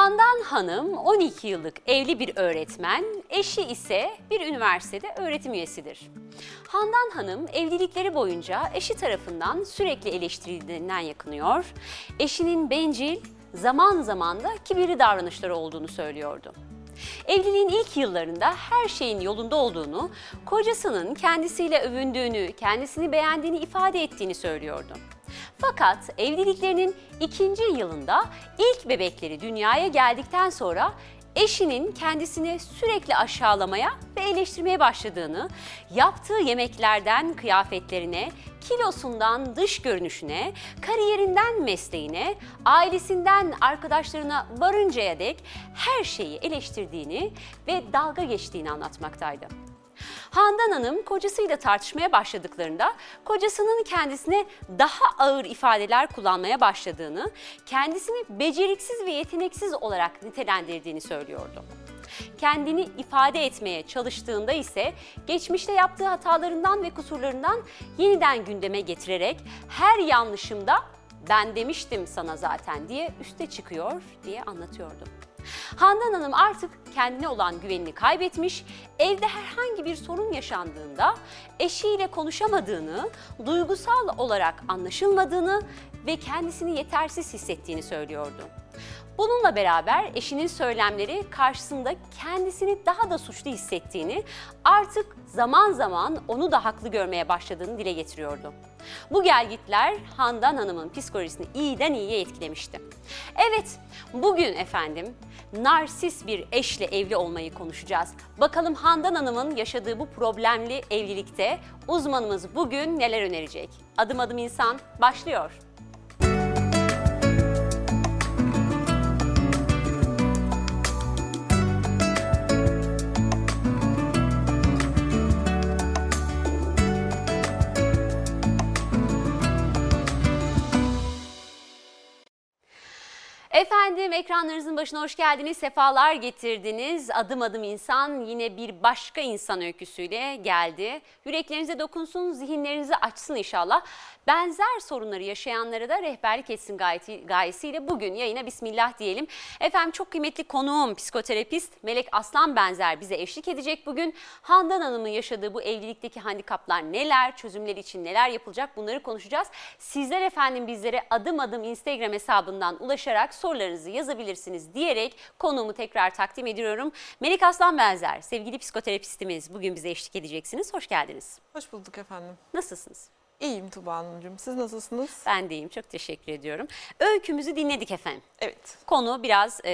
Handan Hanım 12 yıllık evli bir öğretmen, eşi ise bir üniversitede öğretim üyesidir. Handan Hanım evlilikleri boyunca eşi tarafından sürekli eleştirildiğinden yakınıyor. Eşinin bencil, zaman zaman da kibirli davranışları olduğunu söylüyordu. Evliliğin ilk yıllarında her şeyin yolunda olduğunu, kocasının kendisiyle övündüğünü, kendisini beğendiğini ifade ettiğini söylüyordu. Fakat evliliklerinin ikinci yılında ilk bebekleri dünyaya geldikten sonra eşinin kendisini sürekli aşağılamaya ve eleştirmeye başladığını, yaptığı yemeklerden kıyafetlerine, kilosundan dış görünüşüne, kariyerinden mesleğine, ailesinden arkadaşlarına varıncaya dek her şeyi eleştirdiğini ve dalga geçtiğini anlatmaktaydı. Handan Hanım kocasıyla tartışmaya başladıklarında kocasının kendisine daha ağır ifadeler kullanmaya başladığını, kendisini beceriksiz ve yeteneksiz olarak nitelendirdiğini söylüyordu. Kendini ifade etmeye çalıştığında ise geçmişte yaptığı hatalarından ve kusurlarından yeniden gündeme getirerek her yanlışımda ben demiştim sana zaten diye üste çıkıyor diye anlatıyordu. Handan Hanım artık kendine olan güvenini kaybetmiş, evde herhangi bir sorun yaşandığında eşiyle konuşamadığını, duygusal olarak anlaşılmadığını ve kendisini yetersiz hissettiğini söylüyordu. Bununla beraber eşinin söylemleri karşısında kendisini daha da suçlu hissettiğini, artık zaman zaman onu da haklı görmeye başladığını dile getiriyordu. Bu gelgitler Handan Hanım'ın psikolojisini iyiden iyiye etkilemişti. Evet, bugün efendim narsis bir eşle evli olmayı konuşacağız. Bakalım Handan Hanım'ın yaşadığı bu problemli evlilikte uzmanımız bugün neler önerecek? Adım adım insan başlıyor. Efendim ekranlarınızın başına hoş geldiniz, sefalar getirdiniz. Adım adım insan yine bir başka insan öyküsüyle geldi. Yüreklerinize dokunsun, zihinlerinizi açsın inşallah. Benzer sorunları yaşayanlara da rehberlik etsin gayesiyle bugün yayına bismillah diyelim. Efendim çok kıymetli konuğum psikoterapist Melek Aslan Benzer bize eşlik edecek bugün. Handan Hanım'ın yaşadığı bu evlilikteki handikaplar neler, çözümleri için neler yapılacak bunları konuşacağız. Sizler efendim bizlere adım adım Instagram hesabından ulaşarak sorularınızı yazabilirsiniz diyerek konuğumu tekrar takdim ediyorum. Melek Aslan Benzer sevgili psikoterapistimiz bugün bize eşlik edeceksiniz. Hoş geldiniz. Hoş bulduk efendim. Nasılsınız? İyiyim Tuba Hanımcığım. Siz nasılsınız? Ben de iyiyim. Çok teşekkür ediyorum. Öykümüzü dinledik efendim. Evet. Konu biraz e,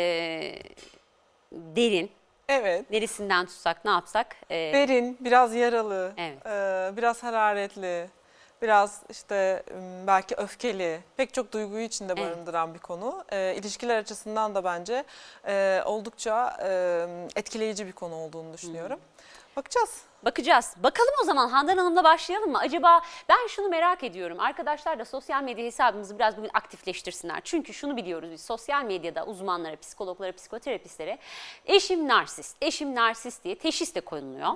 derin. Evet. Neresinden tutsak, ne yapsak? E, Derin, biraz yaralı, Evet. e, biraz hararetli, biraz işte belki öfkeli, pek çok duyguyu içinde Evet. barındıran bir konu. E, ilişkiler açısından da bence e, oldukça e, etkileyici bir konu olduğunu düşünüyorum. Bakacağız. Bakacağız. Bakalım o zaman Handan Hanım'la başlayalım mı? Acaba ben şunu merak ediyorum. Arkadaşlar da sosyal medya hesabımızı biraz bugün aktifleştirsinler. Çünkü şunu biliyoruz biz sosyal medyada uzmanlara, psikologlara, psikoterapistlere eşim narsist, eşim narsist diye teşhis de konuluyor.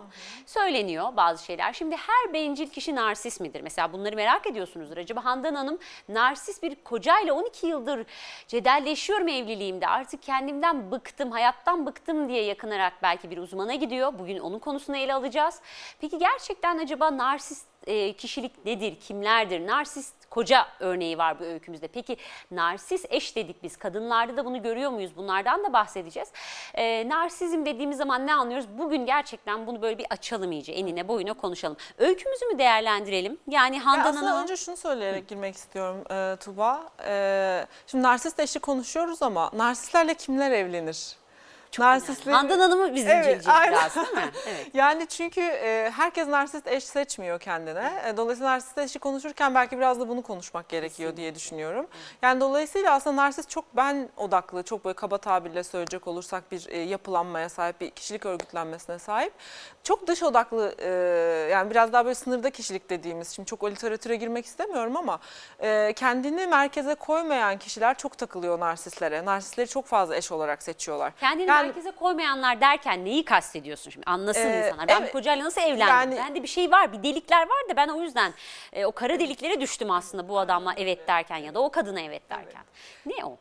Söyleniyor bazı şeyler. Şimdi her bencil kişi narsist midir? Mesela bunları merak ediyorsunuzdur. Acaba Handan Hanım narsist bir kocayla 12 yıldır cedelleşiyorum evliliğimde. Artık kendimden bıktım, hayattan bıktım diye yakınarak belki bir uzmana gidiyor. Bugün onun konusunu ele alacağız. Peki gerçekten acaba narsist e, kişilik nedir, kimlerdir? Narsist koca örneği var bu öykümüzde. Peki narsist eş dedik biz. Kadınlarda da bunu görüyor muyuz? Bunlardan da bahsedeceğiz. E, narsizm dediğimiz zaman ne anlıyoruz? Bugün gerçekten bunu böyle bir açalım iyice. Enine boyuna konuşalım. Öykümüzü mü değerlendirelim? Yani Ya Handan aslında Hanım'a... önce şunu söyleyerek girmek istiyorum e, Tuba. E, şimdi narsist eşi konuşuyoruz ama narsistlerle kimler evlenir? Narsistleri- Handan Hanım'ı biz Evet, inceleyeceğiz aynen. biraz değil mi? Evet. Yani çünkü e, herkes narsist eş seçmiyor kendine. E, dolayısıyla narsist eşi konuşurken belki biraz da bunu konuşmak gerekiyor diye düşünüyorum. Yani dolayısıyla aslında narsist çok ben odaklı, çok böyle kaba tabirle söyleyecek olursak bir e, yapılanmaya sahip, bir kişilik örgütlenmesine sahip. Çok dış odaklı e, yani biraz daha böyle sınırda kişilik dediğimiz, şimdi çok o literatüre girmek istemiyorum ama e, kendini merkeze koymayan kişiler çok takılıyor narsistlere. Narsistleri çok fazla eş olarak seçiyorlar. Kendini Yani- merkeze koymayanlar derken neyi kastediyorsun şimdi? Anlasın Ee, insanlar. Ben evet. kocayla nasıl evlendim? Yani- Bende bir şey var, bir delikler var da ben o yüzden e, o kara deliklere düştüm aslında bu adamla evet derken ya da o kadına evet derken. Ne o?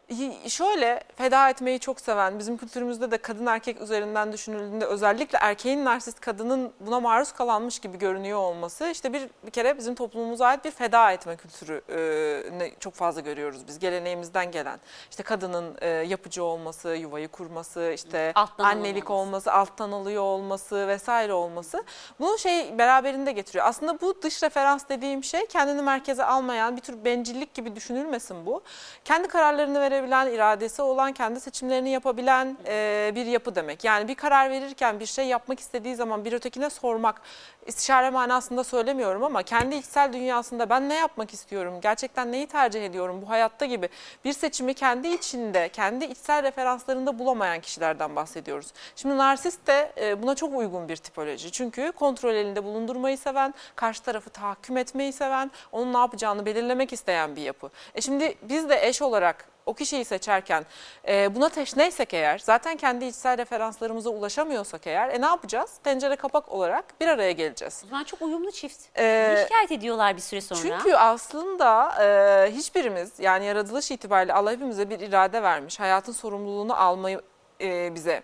Şöyle feda etmeyi çok seven, bizim kültürümüzde de kadın erkek üzerinden düşünüldüğünde özellikle erkeğin narsist kadının buna maruz kalanmış gibi görünüyor olması işte bir, bir kere bizim toplumumuza ait bir feda etme kültürü e, çok fazla görüyoruz biz geleneğimizden gelen. İşte kadının e, yapıcı olması, yuvayı kurması, işte Alttan annelik alınması. olması, alttan alıyor olması vesaire olması. Bunu şey beraberinde getiriyor. Aslında bu dış referans dediğim şey kendini merkeze almayan bir tür bencillik gibi düşünülmesin bu. Kendi kararlarını verebilen, iradesi olan, kendi seçimlerini yapabilen e, bir yapı demek. Yani bir karar verirken bir şey yapmak istediği zaman bir ötekine sormak, istişare manasında söylemiyorum ama kendi içsel dünyasında ben ne yapmak istiyorum, gerçekten neyi tercih ediyorum bu hayatta gibi bir seçimi kendi içinde, kendi içsel referanslarında bulamayan kişilerden bahsediyoruz. Şimdi narsist de e, buna çok uygun bir tipoloji. Çünkü kontrol elinde bulundurmayı seven, karşı tarafı tahakküm etmeyi seven, onun ne yapacağını belirlemek isteyen bir yapı. E şimdi biz de eş olarak o kişiyi seçerken e, buna teşneysek eğer, zaten kendi içsel referanslarımıza ulaşamıyorsak eğer, e ne yapacağız? Tencere kapak olarak bir araya geleceğiz. O zaman çok uyumlu çift. Ee, şikayet ediyorlar bir süre sonra. Çünkü aslında e, hiçbirimiz yani yaratılış itibariyle Allah hepimize bir irade vermiş. Hayatın sorumluluğunu almayı e, bize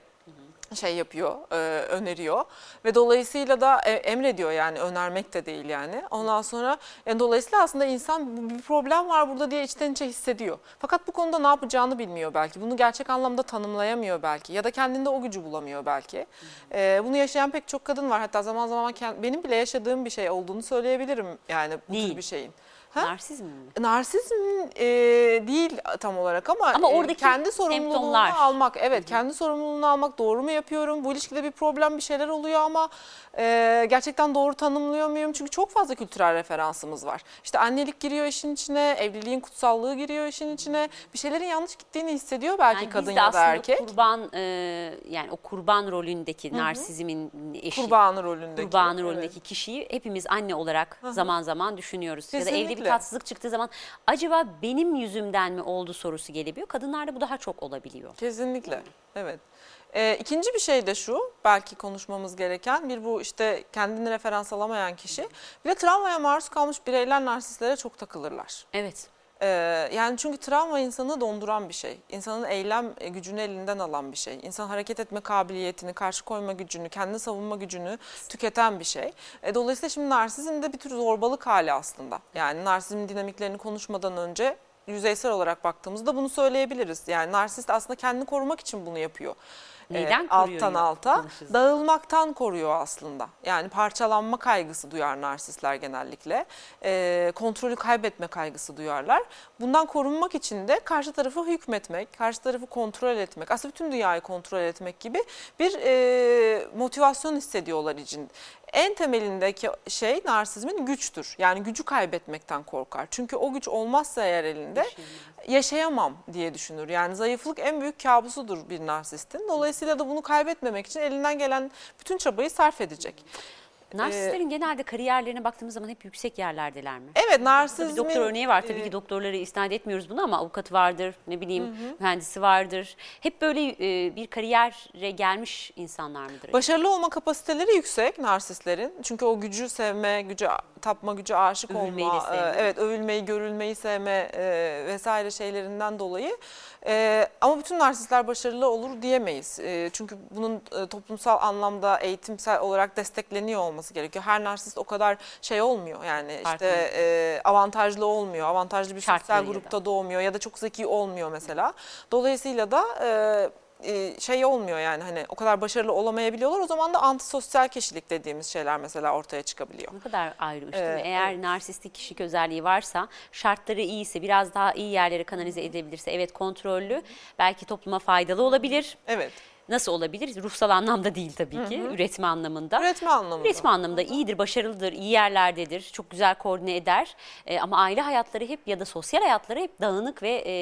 şey yapıyor, e, öneriyor ve dolayısıyla da e, emrediyor yani önermek de değil yani. Ondan sonra yani dolayısıyla aslında insan bir problem var burada diye içten içe hissediyor. Fakat bu konuda ne yapacağını bilmiyor belki. Bunu gerçek anlamda tanımlayamıyor belki ya da kendinde o gücü bulamıyor belki. E, bunu yaşayan pek çok kadın var. Hatta zaman zaman kend- benim bile yaşadığım bir şey olduğunu söyleyebilirim yani bu Değil. tür bir şeyin. Ha? Narsizm mi? Narsizm e, değil tam olarak ama, Ama e, oradaki kendi sorumluluğunu semptomlar. almak. Evet kendi sorumluluğunu almak doğru mu yapıyorum? Bu ilişkide bir problem bir şeyler oluyor ama e, gerçekten doğru tanımlıyor muyum? Çünkü çok fazla kültürel referansımız var. İşte annelik giriyor işin içine, evliliğin kutsallığı giriyor işin içine. Bir şeylerin yanlış gittiğini hissediyor belki Yani kadın ya da erkek. kurban e, yani o kurban rolündeki narsizmin eşi. Kurbanı rolündeki. kurbanı Evet. rolündeki kişiyi hepimiz anne olarak zaman zaman düşünüyoruz. Ya da evde bir Kesinlikle. tatsızlık çıktığı zaman acaba benim yüzümden mi oldu sorusu gelebiliyor. Kadınlarda bu daha çok olabiliyor. Kesinlikle. Evet. Ee, ikinci bir şey de şu, belki konuşmamız gereken bir bu işte kendini referans alamayan kişi. Bir de travmaya maruz kalmış bireyler narsistlere çok takılırlar. Evet. Ee, yani çünkü travma insanı donduran bir şey. İnsanın eylem e, gücünü elinden alan bir şey. İnsan hareket etme kabiliyetini, karşı koyma gücünü, kendini savunma gücünü tüketen bir şey. E, dolayısıyla şimdi narsizm de bir tür zorbalık hali aslında. Yani narsizm dinamiklerini konuşmadan önce yüzeysel olarak baktığımızda bunu söyleyebiliriz. Yani narsist aslında kendini korumak için bunu yapıyor. Neyden Ee, koruyor Alttan ya? alta. Konuşuruz. Dağılmaktan koruyor aslında. Yani parçalanma kaygısı duyar narsistler genellikle. Ee, kontrolü kaybetme kaygısı duyarlar. Bundan korunmak için de karşı tarafı hükmetmek, karşı tarafı kontrol etmek, aslında bütün dünyayı kontrol etmek gibi bir e, motivasyon hissediyorlar için. En temelindeki şey narsizmin güçtür. Yani gücü kaybetmekten korkar. Çünkü o güç olmazsa eğer elinde yaşayamam diye düşünür. Yani zayıflık en büyük kabusudur bir narsistin. Dolayısıyla da bunu kaybetmemek için elinden gelen bütün çabayı sarf edecek. Narsistlerin genelde kariyerlerine baktığımız zaman hep yüksek yerlerdeler mi? Evet Tabii narsizmin... doktor örneği var tabii ki doktorları isnat etmiyoruz bunu ama avukatı vardır, ne bileyim mühendisi vardır. Hep böyle e, bir kariyere gelmiş insanlar mıdır? Başarılı olma kapasiteleri yüksek narsistlerin. Çünkü o gücü sevme, gücü tapma, gücü aşık Övülmeyi olma, e, evet övülmeyi, görülmeyi sevme e, vesaire şeylerinden dolayı. E, ama bütün narsistler başarılı olur diyemeyiz. E, çünkü bunun e, toplumsal anlamda eğitimsel olarak destekleniyor olması gerekiyor. Her narsist o kadar şey olmuyor yani Farklı. işte e, avantajlı olmuyor. Avantajlı bir sosyal Şartlarıyla. grupta doğmuyor ya da çok zeki olmuyor mesela. Dolayısıyla da e, e, şey olmuyor yani hani o kadar başarılı olamayabiliyorlar. O zaman da antisosyal kişilik dediğimiz şeyler mesela ortaya çıkabiliyor. Ne kadar ayrı uç değil mi? Evet, Eğer narsistik kişilik özelliği varsa, şartları iyiyse, biraz daha iyi yerlere kanalize edebilirse, evet kontrollü, belki topluma faydalı olabilir. Evet. Nasıl olabilir? Ruhsal anlamda değil tabii ki, üretme anlamında. Üretme anlamında. Üretme anlamında iyidir, başarılıdır, iyi yerlerdedir, çok güzel koordine eder. Ee, ama aile hayatları hep ya da sosyal hayatları hep dağınık ve e,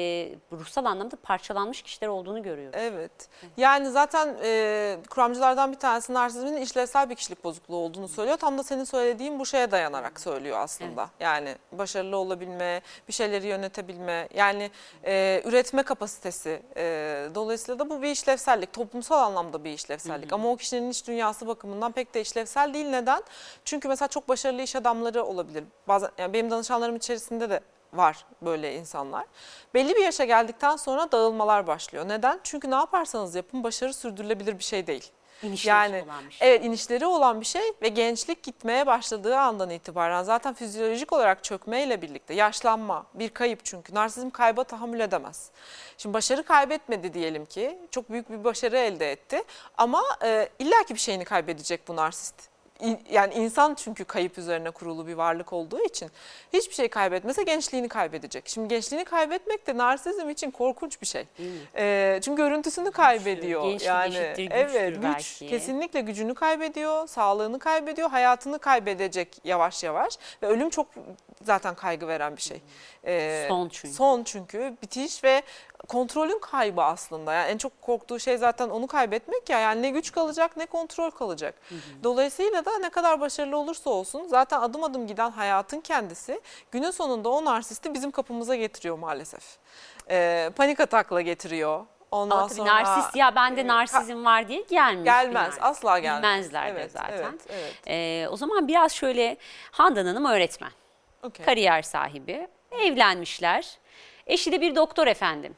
ruhsal anlamda parçalanmış kişiler olduğunu görüyoruz. Evet. Yani zaten e, kuramcılardan bir tanesi narsizmin işlevsel bir kişilik bozukluğu olduğunu söylüyor. Tam da senin söylediğin bu şeye dayanarak söylüyor aslında. Yani başarılı olabilme, bir şeyleri yönetebilme, yani e, üretme kapasitesi. E, dolayısıyla da bu bir işlevsellik. Toplum toplumsal anlamda bir işlevsellik. Ama o kişinin iç dünyası bakımından pek de işlevsel değil. Neden? Çünkü mesela çok başarılı iş adamları olabilir. Bazen yani benim danışanlarım içerisinde de var böyle insanlar. Belli bir yaşa geldikten sonra dağılmalar başlıyor. Neden? Çünkü ne yaparsanız yapın başarı sürdürülebilir bir şey değil. İnişleri Yani olan bir şey. evet inişleri olan bir şey ve gençlik gitmeye başladığı andan itibaren zaten fizyolojik olarak çökmeyle birlikte yaşlanma bir kayıp çünkü narsizm kayba tahammül edemez. Şimdi başarı kaybetmedi diyelim ki çok büyük bir başarı elde etti ama e, illaki bir şeyini kaybedecek bu narsist. Yani insan çünkü kayıp üzerine kurulu bir varlık olduğu için hiçbir şey kaybetmese gençliğini kaybedecek. Şimdi gençliğini kaybetmek de narsizm için korkunç bir şey. E, çünkü görüntüsünü kaybediyor. Gençlik yani eşittir evet güç belki. kesinlikle gücünü kaybediyor, sağlığını kaybediyor, hayatını kaybedecek yavaş yavaş ve ölüm çok zaten kaygı veren bir şey. Ee, Son çünkü. Son çünkü bitiş ve kontrolün kaybı aslında. Yani en çok korktuğu şey zaten onu kaybetmek ya. Yani ne güç kalacak ne kontrol kalacak. Dolayısıyla da ne kadar başarılı olursa olsun zaten adım adım giden hayatın kendisi günün sonunda o narsisti bizim kapımıza getiriyor maalesef. Ee, panik atakla getiriyor. Ondan Ama tabii sonra narsist ya bende e, narsizm var diye gelmiyor. gelmez asla gelmez. Bilmezler de Evet, zaten. Evet, evet. Ee, o zaman biraz şöyle Handan Hanım öğretmen, Okey. kariyer sahibi, evlenmişler. Eşi de bir doktor efendim.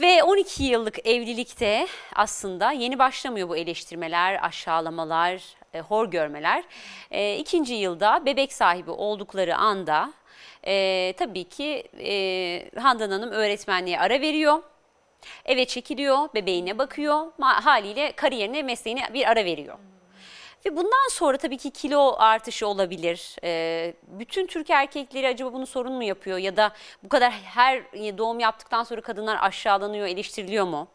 Ve 12 yıllık evlilikte aslında yeni başlamıyor bu eleştirmeler, aşağılamalar, e, hor görmeler. E, ikinci yılda bebek sahibi oldukları anda e, tabii ki e, Handan Hanım öğretmenliğe ara veriyor. Eve çekiliyor, bebeğine bakıyor. Haliyle kariyerine, mesleğine bir ara veriyor. Ve bundan sonra tabii ki kilo artışı olabilir. Ee, bütün Türk erkekleri acaba bunu sorun mu yapıyor ya da bu kadar her doğum yaptıktan sonra kadınlar aşağılanıyor, eleştiriliyor mu?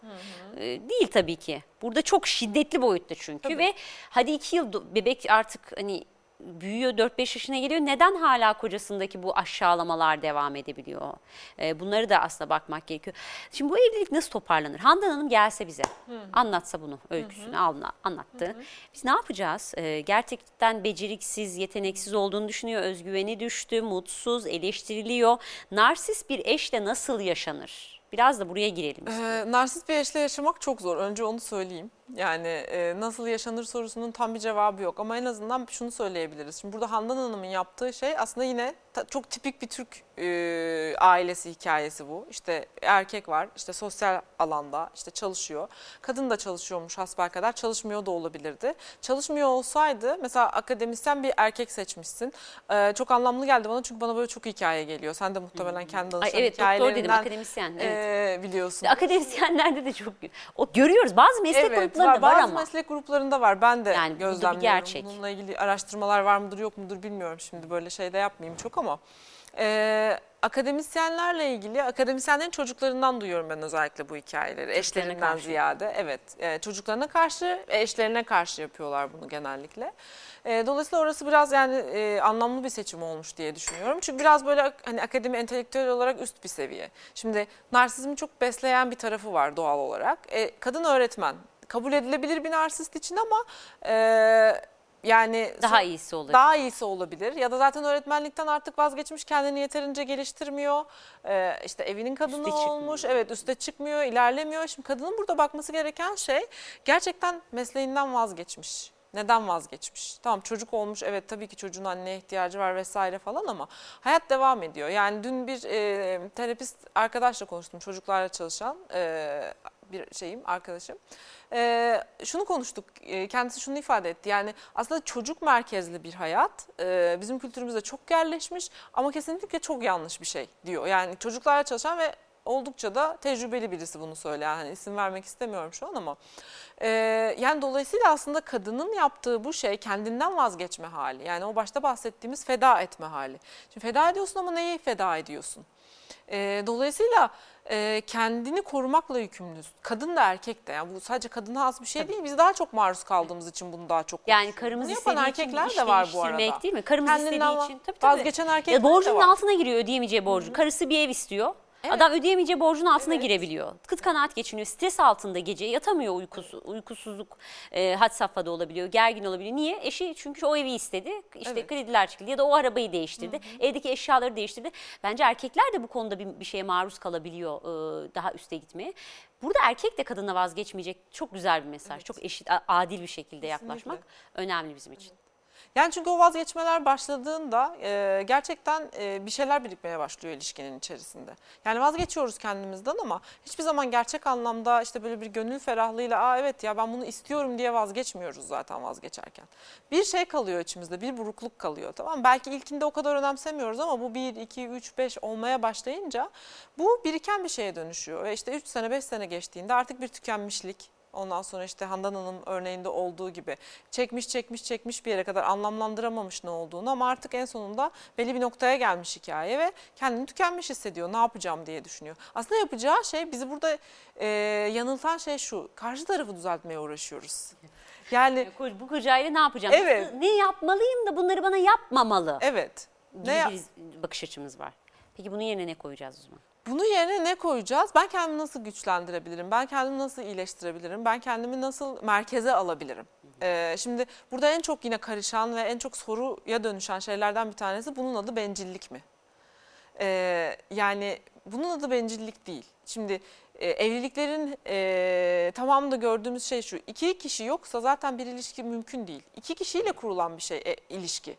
Ee, değil tabii ki. Burada çok şiddetli boyutta çünkü ve hadi iki yıl bebek artık hani büyüyor 4-5 yaşına geliyor. Neden hala kocasındaki bu aşağılamalar devam edebiliyor? Ee, bunları da aslında bakmak gerekiyor. Şimdi bu evlilik nasıl toparlanır? Handan Hanım gelse bize, anlatsa bunu, öyküsünü anla- anlattı. Biz ne yapacağız? Ee, gerçekten beceriksiz, yeteneksiz olduğunu düşünüyor, özgüveni düştü, mutsuz, eleştiriliyor. Narsist bir eşle nasıl yaşanır? Biraz da buraya girelim. Ee, narsist bir eşle yaşamak çok zor. Önce onu söyleyeyim. Yani e, nasıl yaşanır sorusunun tam bir cevabı yok. Ama en azından şunu söyleyebiliriz. Şimdi burada Handan Hanım'ın yaptığı şey aslında yine ta- çok tipik bir Türk e, ailesi hikayesi bu. İşte erkek var, işte sosyal alanda işte çalışıyor. Kadın da çalışıyormuş hasbelkader, çalışmıyor da olabilirdi. Çalışmıyor olsaydı mesela akademisyen bir erkek seçmişsin. Ee, çok anlamlı geldi bana çünkü bana böyle çok hikaye geliyor. Sen de muhtemelen kendi Ay danışan evet doktor dedim, hikayelerinden akademisyen. Evet. e, biliyorsun. Akademisyenlerde de çok o görüyoruz. Bazı meslek gruplarında var, bazı ama. meslek gruplarında var. Ben de Yani bu da gözlemliyorum. gerçek. Bununla ilgili araştırmalar var mıdır yok mudur bilmiyorum şimdi böyle şey de yapmayayım çok ama. Ee, akademisyenlerle ilgili akademisyenlerin çocuklarından duyuyorum ben özellikle bu hikayeleri. Eşlerinden karşı. ziyade evet e, çocuklarına karşı eşlerine karşı yapıyorlar bunu genellikle. E, dolayısıyla orası biraz yani e, anlamlı bir seçim olmuş diye düşünüyorum. Çünkü biraz böyle hani akademi entelektüel olarak üst bir seviye. Şimdi narsizmi çok besleyen bir tarafı var doğal olarak. E, kadın öğretmen kabul edilebilir bir narsist için ama e, yani Daha son- iyisi olur. daha iyisi olabilir ya da zaten öğretmenlikten artık vazgeçmiş kendini yeterince geliştirmiyor ee, işte evinin kadını Üste çıkmıyor. olmuş evet üste çıkmıyor ilerlemiyor şimdi kadının burada bakması gereken şey gerçekten mesleğinden vazgeçmiş neden vazgeçmiş? Tamam çocuk olmuş evet tabii ki çocuğun anneye ihtiyacı var vesaire falan ama hayat devam ediyor. Yani dün bir e, terapist arkadaşla konuştum çocuklarla çalışan e, bir şeyim arkadaşım. E, şunu konuştuk e, kendisi şunu ifade etti yani aslında çocuk merkezli bir hayat e, bizim kültürümüzde çok yerleşmiş ama kesinlikle çok yanlış bir şey diyor. Yani çocuklarla çalışan ve oldukça da tecrübeli birisi bunu söyleyen hani isim vermek istemiyorum şu an ama ee, yani dolayısıyla aslında kadının yaptığı bu şey kendinden vazgeçme hali. Yani o başta bahsettiğimiz feda etme hali. Şimdi feda ediyorsun ama neyi feda ediyorsun? Ee, dolayısıyla e, kendini korumakla yükümlüsün. Kadın da erkek de. Yani bu sadece kadına has bir şey değil. Biz daha çok maruz kaldığımız için bunu daha çok Yani karımız Bunu yapan istediği erkekler de var bu arada. değil mi? Karımız Kendinden istediği için. Tabii, tabii. Vazgeçen erkekler Ya de borcunun var. altına giriyor ödeyemeyeceği borcu. Karısı bir ev istiyor. Adam ödeyemeyeceği borcun altına girebiliyor. Kıt kanaat geçiniyor. Stres altında gece yatamıyor uykusu, uykusuzluk e, had safhada olabiliyor. Gergin olabiliyor. Niye? Eşi çünkü o evi istedi. İşte Evet. krediler çıktı ya da o arabayı değiştirdi. Evdeki eşyaları değiştirdi. Bence erkekler de bu konuda bir, bir şeye maruz kalabiliyor e, daha üste gitmeye. Burada erkek de kadına vazgeçmeyecek çok güzel bir mesaj. Çok eşit, adil bir şekilde yaklaşmak önemli bizim için. Yani çünkü o vazgeçmeler başladığında e, gerçekten e, bir şeyler birikmeye başlıyor ilişkinin içerisinde. Yani vazgeçiyoruz kendimizden ama hiçbir zaman gerçek anlamda işte böyle bir gönül ferahlığıyla aa evet ya ben bunu istiyorum diye vazgeçmiyoruz zaten vazgeçerken. Bir şey kalıyor içimizde, bir burukluk kalıyor tamam? Belki ilkinde o kadar önemsemiyoruz ama bu 1, 2, 3, 5 olmaya başlayınca bu biriken bir şeye dönüşüyor. Ve işte 3 sene 5 sene geçtiğinde artık bir tükenmişlik, Ondan sonra işte Handan Hanım örneğinde olduğu gibi çekmiş çekmiş çekmiş bir yere kadar anlamlandıramamış ne olduğunu ama artık en sonunda belli bir noktaya gelmiş hikaye ve kendini tükenmiş hissediyor. Ne yapacağım diye düşünüyor. Aslında yapacağı şey bizi burada e, yanıltan şey şu. Karşı tarafı düzeltmeye uğraşıyoruz. Yani Bu kocayla ne yapacağım? Evet. Ne yapmalıyım da bunları bana yapmamalı evet. gibi Ne yap- bir bakış açımız var. Peki bunun yerine ne koyacağız o zaman? Bunun yerine ne koyacağız? Ben kendimi nasıl güçlendirebilirim? Ben kendimi nasıl iyileştirebilirim? Ben kendimi nasıl merkeze alabilirim? Ee, şimdi burada en çok yine karışan ve en çok soruya dönüşen şeylerden bir tanesi bunun adı bencillik mi? Ee, yani bunun adı bencillik değil. Şimdi e, evliliklerin e, tamamında gördüğümüz şey şu. İki kişi yoksa zaten bir ilişki mümkün değil. İki kişiyle kurulan bir şey e, ilişki.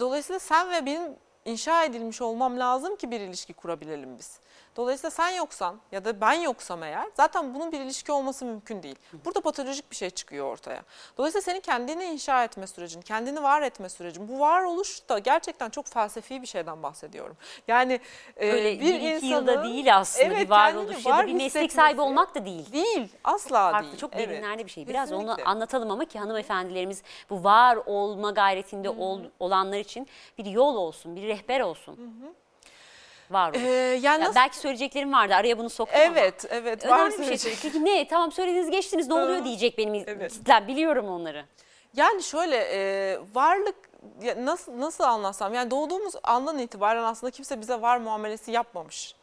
Dolayısıyla sen ve benim inşa edilmiş olmam lazım ki bir ilişki kurabilelim biz. Dolayısıyla sen yoksan ya da ben yoksam eğer zaten bunun bir ilişki olması mümkün değil. Burada patolojik bir şey çıkıyor ortaya. Dolayısıyla senin kendini inşa etme sürecin, kendini var etme sürecin. Bu varoluş da gerçekten çok felsefi bir şeyden bahsediyorum. Yani e, bir bir iki insanı yılda değil aslında Evet, bir varoluş kendini ya da var bir meslek sahibi olmak da değil. değil. Asla Farklı değil. çok Evet, derinlerde bir şey. Biraz kesinlikle. onu anlatalım ama ki hanımefendilerimiz bu var olma gayretinde ol- olanlar için bir yol olsun, bir rehber olsun. Var olun. Ee, yani Ya nasıl- belki söyleyeceklerim vardı araya bunu soktum ama. Evet, evet. var Önemli bir şey. Peki ne? Tamam söylediniz geçtiniz ne oluyor diyecek benim Evet. kitlem. Biliyorum onları. Yani şöyle e, varlık ya nasıl nasıl anlatsam yani doğduğumuz andan itibaren aslında kimse bize var muamelesi yapmamış.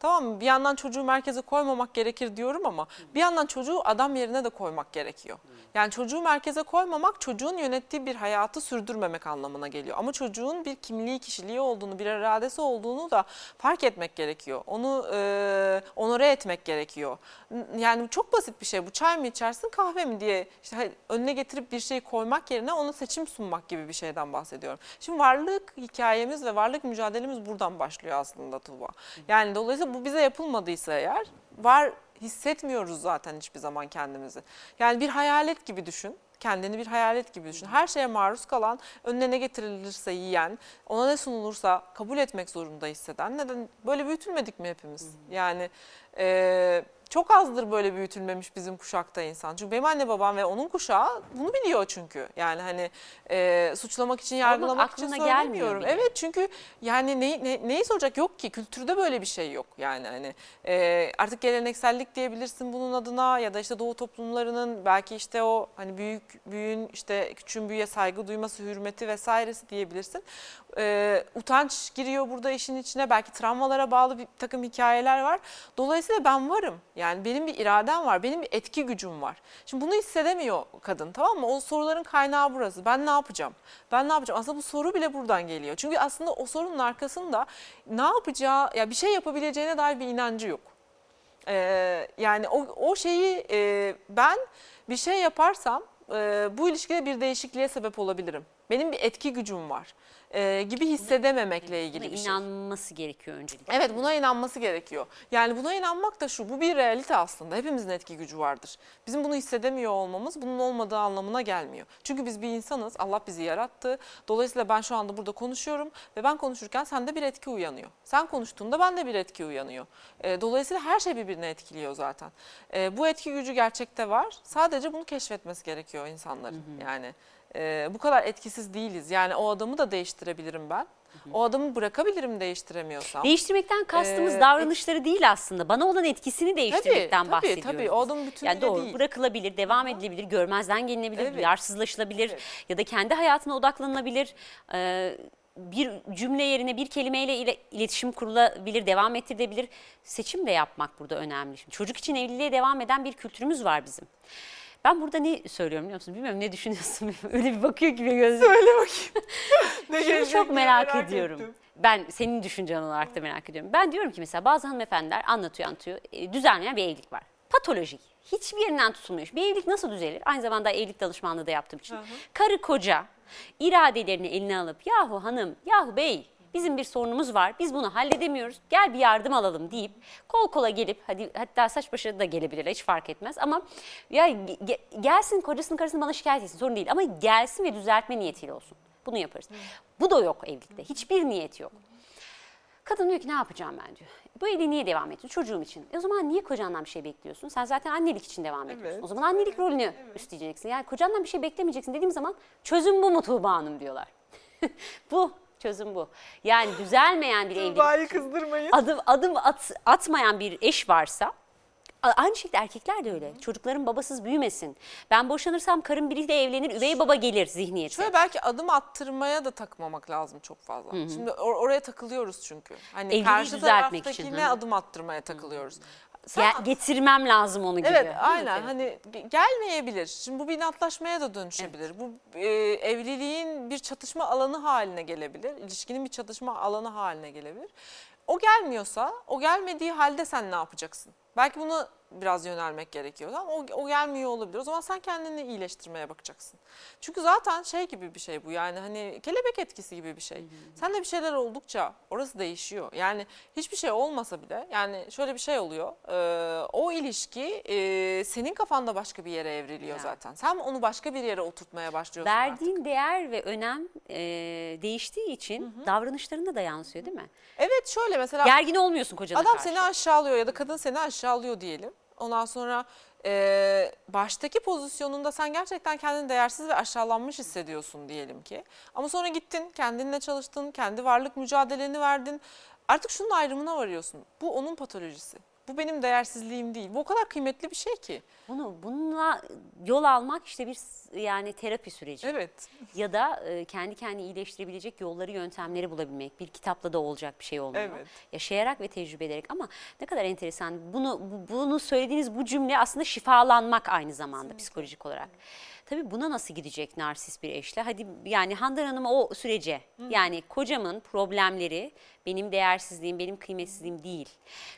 Tamam mı? Bir yandan çocuğu merkeze koymamak gerekir diyorum ama bir yandan çocuğu adam yerine de koymak gerekiyor. Yani çocuğu merkeze koymamak çocuğun yönettiği bir hayatı sürdürmemek anlamına geliyor. Ama çocuğun bir kimliği, kişiliği olduğunu, bir iradesi olduğunu da fark etmek gerekiyor. Onu e, onore etmek gerekiyor. Yani çok basit bir şey bu. Çay mı içersin, kahve mi diye işte önüne getirip bir şeyi koymak yerine ona seçim sunmak gibi bir şeyden bahsediyorum. Şimdi varlık hikayemiz ve varlık mücadelemiz buradan başlıyor aslında Tuğba. Yani dolayısıyla bu bize yapılmadıysa eğer var hissetmiyoruz zaten hiçbir zaman kendimizi. Yani bir hayalet gibi düşün. Kendini bir hayalet gibi düşün. Her şeye maruz kalan, önüne ne getirilirse yiyen, ona ne sunulursa kabul etmek zorunda hisseden. Neden? Böyle büyütülmedik mi hepimiz? Yani e, çok azdır böyle büyütülmemiş bizim kuşakta insan. Çünkü benim anne babam ve onun kuşağı bunu biliyor çünkü. Yani hani e, suçlamak için, yargılamak için söylemiyorum. bile. Evet çünkü yani ne, ne, neyi soracak yok ki kültürde böyle bir şey yok yani hani e, artık geleneksellik diyebilirsin bunun adına ya da işte doğu toplumlarının belki işte o hani büyük büyüğün işte küçüğün büyüğe saygı duyması hürmeti vesairesi diyebilirsin. E, utanç giriyor burada işin içine belki travmalara bağlı bir takım hikayeler var. Dolayısıyla ben varım yani benim bir iradem var benim bir etki gücüm var. Şimdi bunu hissedemiyor kadın tamam mı? O soruların kaynağı burası. Ben ne yapacağım? Ben ne yapacağım? Aslında bu soru bile buradan geliyor. Çünkü aslında o sorunun arkasında ne yapacağı, ya bir şey yapabileceğine dair bir inancı yok. Ee, yani o, o şeyi e, ben bir şey yaparsam e, bu ilişkide bir değişikliğe sebep olabilirim. Benim bir etki gücüm var e, gibi hissedememekle ilgili Buna bir şey. inanması gerekiyor öncelikle. Evet buna inanması gerekiyor. Yani buna inanmak da şu bu bir realite aslında. Hepimizin etki gücü vardır. Bizim bunu hissedemiyor olmamız bunun olmadığı anlamına gelmiyor. Çünkü biz bir insanız. Allah bizi yarattı. Dolayısıyla ben şu anda burada konuşuyorum ve ben konuşurken sende bir etki uyanıyor. Sen konuştuğunda bende bir etki uyanıyor. E, dolayısıyla her şey birbirini etkiliyor zaten. E, bu etki gücü gerçekte var. Sadece bunu keşfetmesi gerekiyor insanların. Yani e, bu kadar etkisiz değiliz. Yani o adamı da değiştirebilirim ben. O adamı bırakabilirim değiştiremiyorsam. Değiştirmekten kastımız Ee, davranışları değil aslında. Bana olan etkisini değiştirmekten tabii, bahsediyoruz. tabii. O adamın bütünüyle yani doğru değil. bırakılabilir, devam edilebilir, görmezden gelinebilir, Evet. duyarsızlaşılabilir ya da kendi hayatına odaklanılabilir. Ee, bir cümle yerine bir kelimeyle ile iletişim kurulabilir, devam ettirilebilir. Seçim de yapmak burada önemli. Şimdi çocuk için evliliğe devam eden bir kültürümüz var bizim. Ben burada ne söylüyorum biliyor musun? Bilmiyorum ne düşünüyorsun? Öyle bir bakıyor gibi gözüm. Söyle bakayım. ne Şunu çok diye merak, ediyorum. ettim. Ben senin düşüncen olarak da merak ediyorum. Ben diyorum ki mesela bazı hanımefendiler anlatıyor anlatıyor. E, bir evlilik var. Patolojik. Hiçbir yerinden tutulmuyor. Bir evlilik nasıl düzelir? Aynı zamanda evlilik danışmanlığı da yaptığım için. Karı koca iradelerini eline alıp yahu hanım, yahu bey bizim bir sorunumuz var. Biz bunu halledemiyoruz. Gel bir yardım alalım deyip kol kola gelip hadi hatta saç başı da gelebilirler hiç fark etmez ama ya ge- ge- gelsin kocasının karısını bana şikayet etsin sorun değil ama gelsin ve düzeltme niyetiyle olsun. Bunu yaparız. Bu da yok evlilikte. Hiçbir niyet yok. Kadın diyor ki ne yapacağım ben diyor. Bu evliliği niye devam ediyorsun? Çocuğum için. E o zaman niye kocandan bir şey bekliyorsun? Sen zaten annelik için devam ediyorsun. Evet. O zaman annelik rolünü üstleyeceksin. Yani kocandan bir şey beklemeyeceksin dediğim zaman çözüm bu mu Tuğba Hanım diyorlar. bu çözüm bu. Yani düzelmeyen bir evlilik. Tuğba'yı kızdırmayın. Adım adım at- atmayan bir eş varsa a- Aynı şekilde erkekler de öyle. Çocukların babasız büyümesin. Ben boşanırsam karım biriyle evlenir, üvey baba gelir zihniyeti. Şöyle belki adım attırmaya da takmamak lazım çok fazla. Şimdi or- oraya takılıyoruz çünkü. Hani Evliliği karşı düzeltmek için, taraftakine hı. adım attırmaya takılıyoruz. Sen Ge- getirmem lazım onu gibi. Evet Değil aynen Evet. hani ge- gelmeyebilir. Şimdi bu bir inatlaşmaya da dönüşebilir. Bu e, evliliğin bir çatışma alanı haline gelebilir. İlişkinin bir çatışma alanı haline gelebilir. O gelmiyorsa o gelmediği halde sen ne yapacaksın? Belki bunu biraz yönelmek gerekiyor ama o, o gelmiyor olabilir. O zaman sen kendini iyileştirmeye bakacaksın. Çünkü zaten şey gibi bir şey bu yani hani kelebek etkisi gibi bir şey. Sen de bir şeyler oldukça orası değişiyor. Yani hiçbir şey olmasa bile yani şöyle bir şey oluyor. Ee, o ilişki e, senin kafanda başka bir yere evriliyor Ya. zaten. Sen onu başka bir yere oturtmaya başlıyorsun artık. Verdiğin değer ve önem e, değiştiği için davranışlarında da yansıyor değil mi? Evet şöyle mesela Gergin olmuyorsun kocana Adam karşı. seni aşağılıyor ya da kadın seni aşağılıyor diyelim. Ondan sonra e, baştaki pozisyonunda sen gerçekten kendini değersiz ve aşağılanmış hissediyorsun diyelim ki. Ama sonra gittin, kendinle çalıştın, kendi varlık mücadeleni verdin. Artık şunun ayrımına varıyorsun. Bu onun patolojisi. Bu benim değersizliğim değil. Bu o kadar kıymetli bir şey ki. Bunu bununla yol almak işte bir yani terapi süreci. Evet. Ya da e, kendi kendini iyileştirebilecek yolları, yöntemleri bulabilmek. Bir kitapla da olacak bir şey olmuyor. Evet. Yaşayarak ve tecrübe ederek ama ne kadar enteresan. Bunu bu- bunu söylediğiniz bu cümle aslında şifalanmak aynı zamanda psikolojik olarak. Tabii buna nasıl gidecek narsist bir eşle? Hadi yani Handan Hanım o sürece yani kocamın problemleri benim değersizliğim, benim kıymetsizliğim değil.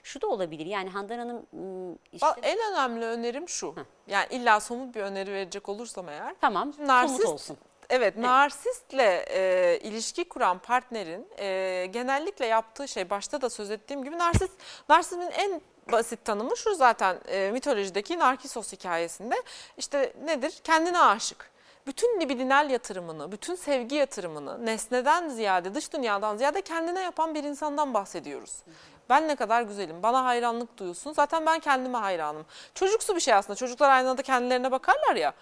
Şu da olabilir yani Handan Hanım ım, işte Bak, En önemli önerim şu. Yani illa somut bir öneri verecek olursam eğer. tamam narsist- somut olsun. Evet, narsistle e, ilişki kuran partnerin e, genellikle yaptığı şey başta da söz ettiğim gibi narsist narsizmin en basit tanımı şu zaten e, mitolojideki Narkisos hikayesinde işte nedir? Kendine aşık. Bütün libidinal yatırımını, bütün sevgi yatırımını nesneden ziyade, dış dünyadan ziyade kendine yapan bir insandan bahsediyoruz. Ben ne kadar güzelim, bana hayranlık duyuyorsun. Zaten ben kendime hayranım. Çocuksu bir şey aslında. Çocuklar aynada kendilerine bakarlar ya.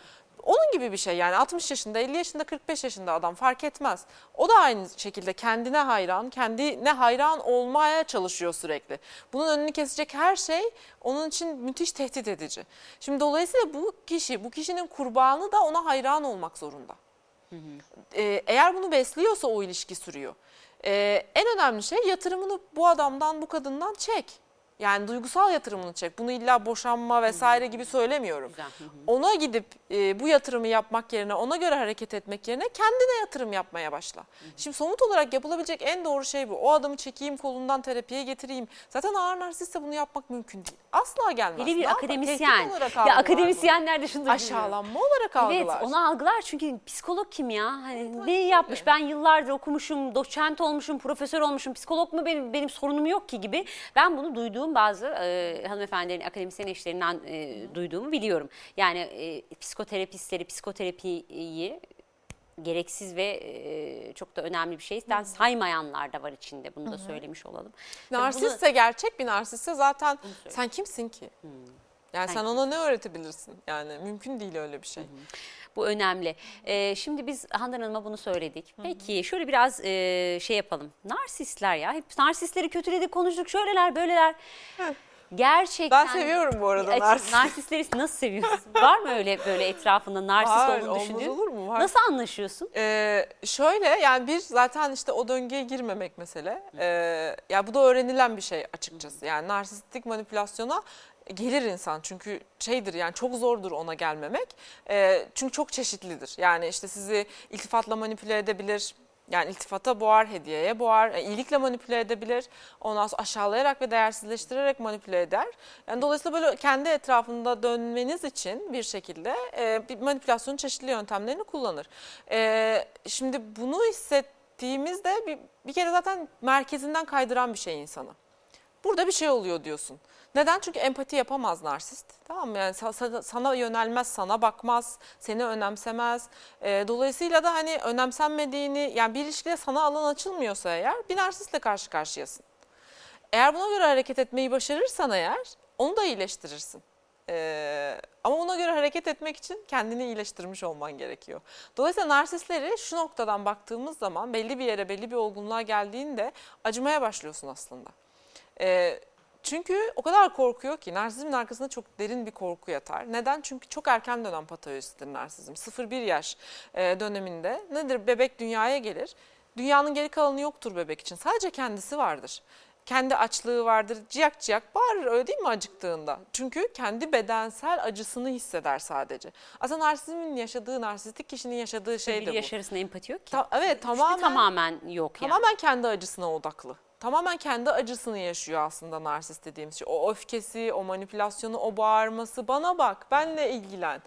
Onun gibi bir şey yani 60 yaşında, 50 yaşında, 45 yaşında adam fark etmez. O da aynı şekilde kendine hayran, kendine hayran olmaya çalışıyor sürekli. Bunun önünü kesecek her şey onun için müthiş tehdit edici. Şimdi dolayısıyla bu kişi, bu kişinin kurbanı da ona hayran olmak zorunda. Ee, eğer bunu besliyorsa o ilişki sürüyor. Ee, en önemli şey yatırımını bu adamdan, bu kadından çek. Yani duygusal yatırımını çek. Bunu illa boşanma vesaire gibi söylemiyorum. Ona gidip e, bu yatırımı yapmak yerine, ona göre hareket etmek yerine kendine yatırım yapmaya başla. Şimdi somut olarak yapılabilecek en doğru şey bu. O adamı çekeyim kolundan terapiye getireyim. Zaten ağır narsistse bunu yapmak mümkün değil. Asla gelmez. Hele Ne bir yapar? akademisyen. Ya akademisyenler de şunu da. Aşağılanma olarak Evet algılar. onu algılar çünkü psikolog kim ya? Hani ne yapmış? Ben yıllardır okumuşum, doçent olmuşum, profesör olmuşum. Psikolog mu benim benim sorunum yok ki gibi. Ben bunu duyduğum bazı e, hanımefendilerin, akademisyen eşlerinden e, duyduğumu biliyorum. Yani e, psikoterapistleri, psikoterapiyi gereksiz ve e, çok da önemli bir şeyden saymayanlar da var içinde. Bunu da söylemiş olalım. Tabii bunu- Narsistse gerçek bir narsistse zaten sen kimsin ki? Yani Sen sen ona ne öğretebilirsin? Yani mümkün değil öyle bir şey. Bu önemli. Ee, şimdi biz Handan Hanım'a bunu söyledik. Peki şöyle biraz e, şey yapalım. Narsistler ya. Hep narsistleri kötüledik, konuştuk. Şöyleler, böyleler. Gerçekten. Ben seviyorum bu arada Açık- narsist. Narsistleri nasıl seviyorsun? Var mı öyle böyle etrafında narsist Var, olduğunu düşündüğün? olur mu? Var. Nasıl anlaşıyorsun? Ee, şöyle yani bir zaten işte o döngüye girmemek mesele. Ee, ya bu da öğrenilen bir şey açıkçası. Yani narsistik manipülasyona gelir insan çünkü şeydir yani çok zordur ona gelmemek. Ee, çünkü çok çeşitlidir. Yani işte sizi iltifatla manipüle edebilir. Yani iltifata boğar, hediyeye boğar, e, iyilikle manipüle edebilir. Ondan sonra aşağılayarak ve değersizleştirerek manipüle eder. Yani dolayısıyla böyle kendi etrafında dönmeniz için bir şekilde e, bir manipülasyonun çeşitli yöntemlerini kullanır. E, şimdi bunu hissettiğimizde bir, bir kere zaten merkezinden kaydıran bir şey insanı. Burada bir şey oluyor diyorsun. Neden? Çünkü empati yapamaz narsist. Tamam mı? Yani sa- sa- sana yönelmez, sana bakmaz, seni önemsemez. Ee, dolayısıyla da hani önemsenmediğini, yani bir ilişkide sana alan açılmıyorsa eğer bir narsistle karşı karşıyasın. Eğer buna göre hareket etmeyi başarırsan eğer onu da iyileştirirsin. Ee, ama ona göre hareket etmek için kendini iyileştirmiş olman gerekiyor. Dolayısıyla narsistleri şu noktadan baktığımız zaman belli bir yere, belli bir olgunluğa geldiğinde acımaya başlıyorsun aslında. Ee, çünkü o kadar korkuyor ki narsizmin arkasında çok derin bir korku yatar. Neden? Çünkü çok erken dönem patolojisidir narsizm. 0-1 yaş e, döneminde nedir? Bebek dünyaya gelir. Dünyanın geri kalanı yoktur bebek için. Sadece kendisi vardır. Kendi açlığı vardır. Ciyak ciyak bağırır öyle değil mi acıktığında? Çünkü kendi bedensel acısını hisseder sadece. Aslında narsizmin yaşadığı, narsistik kişinin yaşadığı şey de bu. yaş arasında empati yok ki. Ta- evet İşte tamamen tamamen yok yani. Tamamen kendi acısına odaklı. Tamamen kendi acısını yaşıyor aslında narsist dediğimiz şey. O öfkesi, o manipülasyonu, o bağırması. Bana bak, benle ilgilen.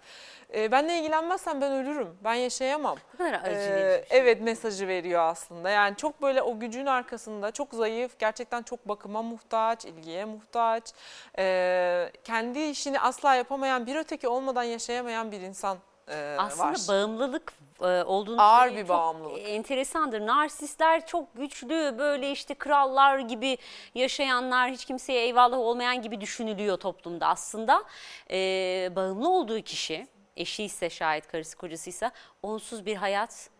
Ee, benle ilgilenmezsen ben ölürüm, ben yaşayamam. Ne kadar acı Ee, şey. evet mesajı veriyor aslında. Yani çok böyle o gücün arkasında çok zayıf, gerçekten çok bakıma muhtaç, ilgiye muhtaç. Ee, kendi işini asla yapamayan, bir öteki olmadan yaşayamayan bir insan e, Aslında var. bağımlılık e, olduğunu Ağır bir bağımlılık. enteresandır. Narsistler çok güçlü, böyle işte krallar gibi yaşayanlar, hiç kimseye eyvallah olmayan gibi düşünülüyor toplumda. Aslında e, bağımlı olduğu kişi, eşi ise şayet karısı kocasıysa onsuz bir hayat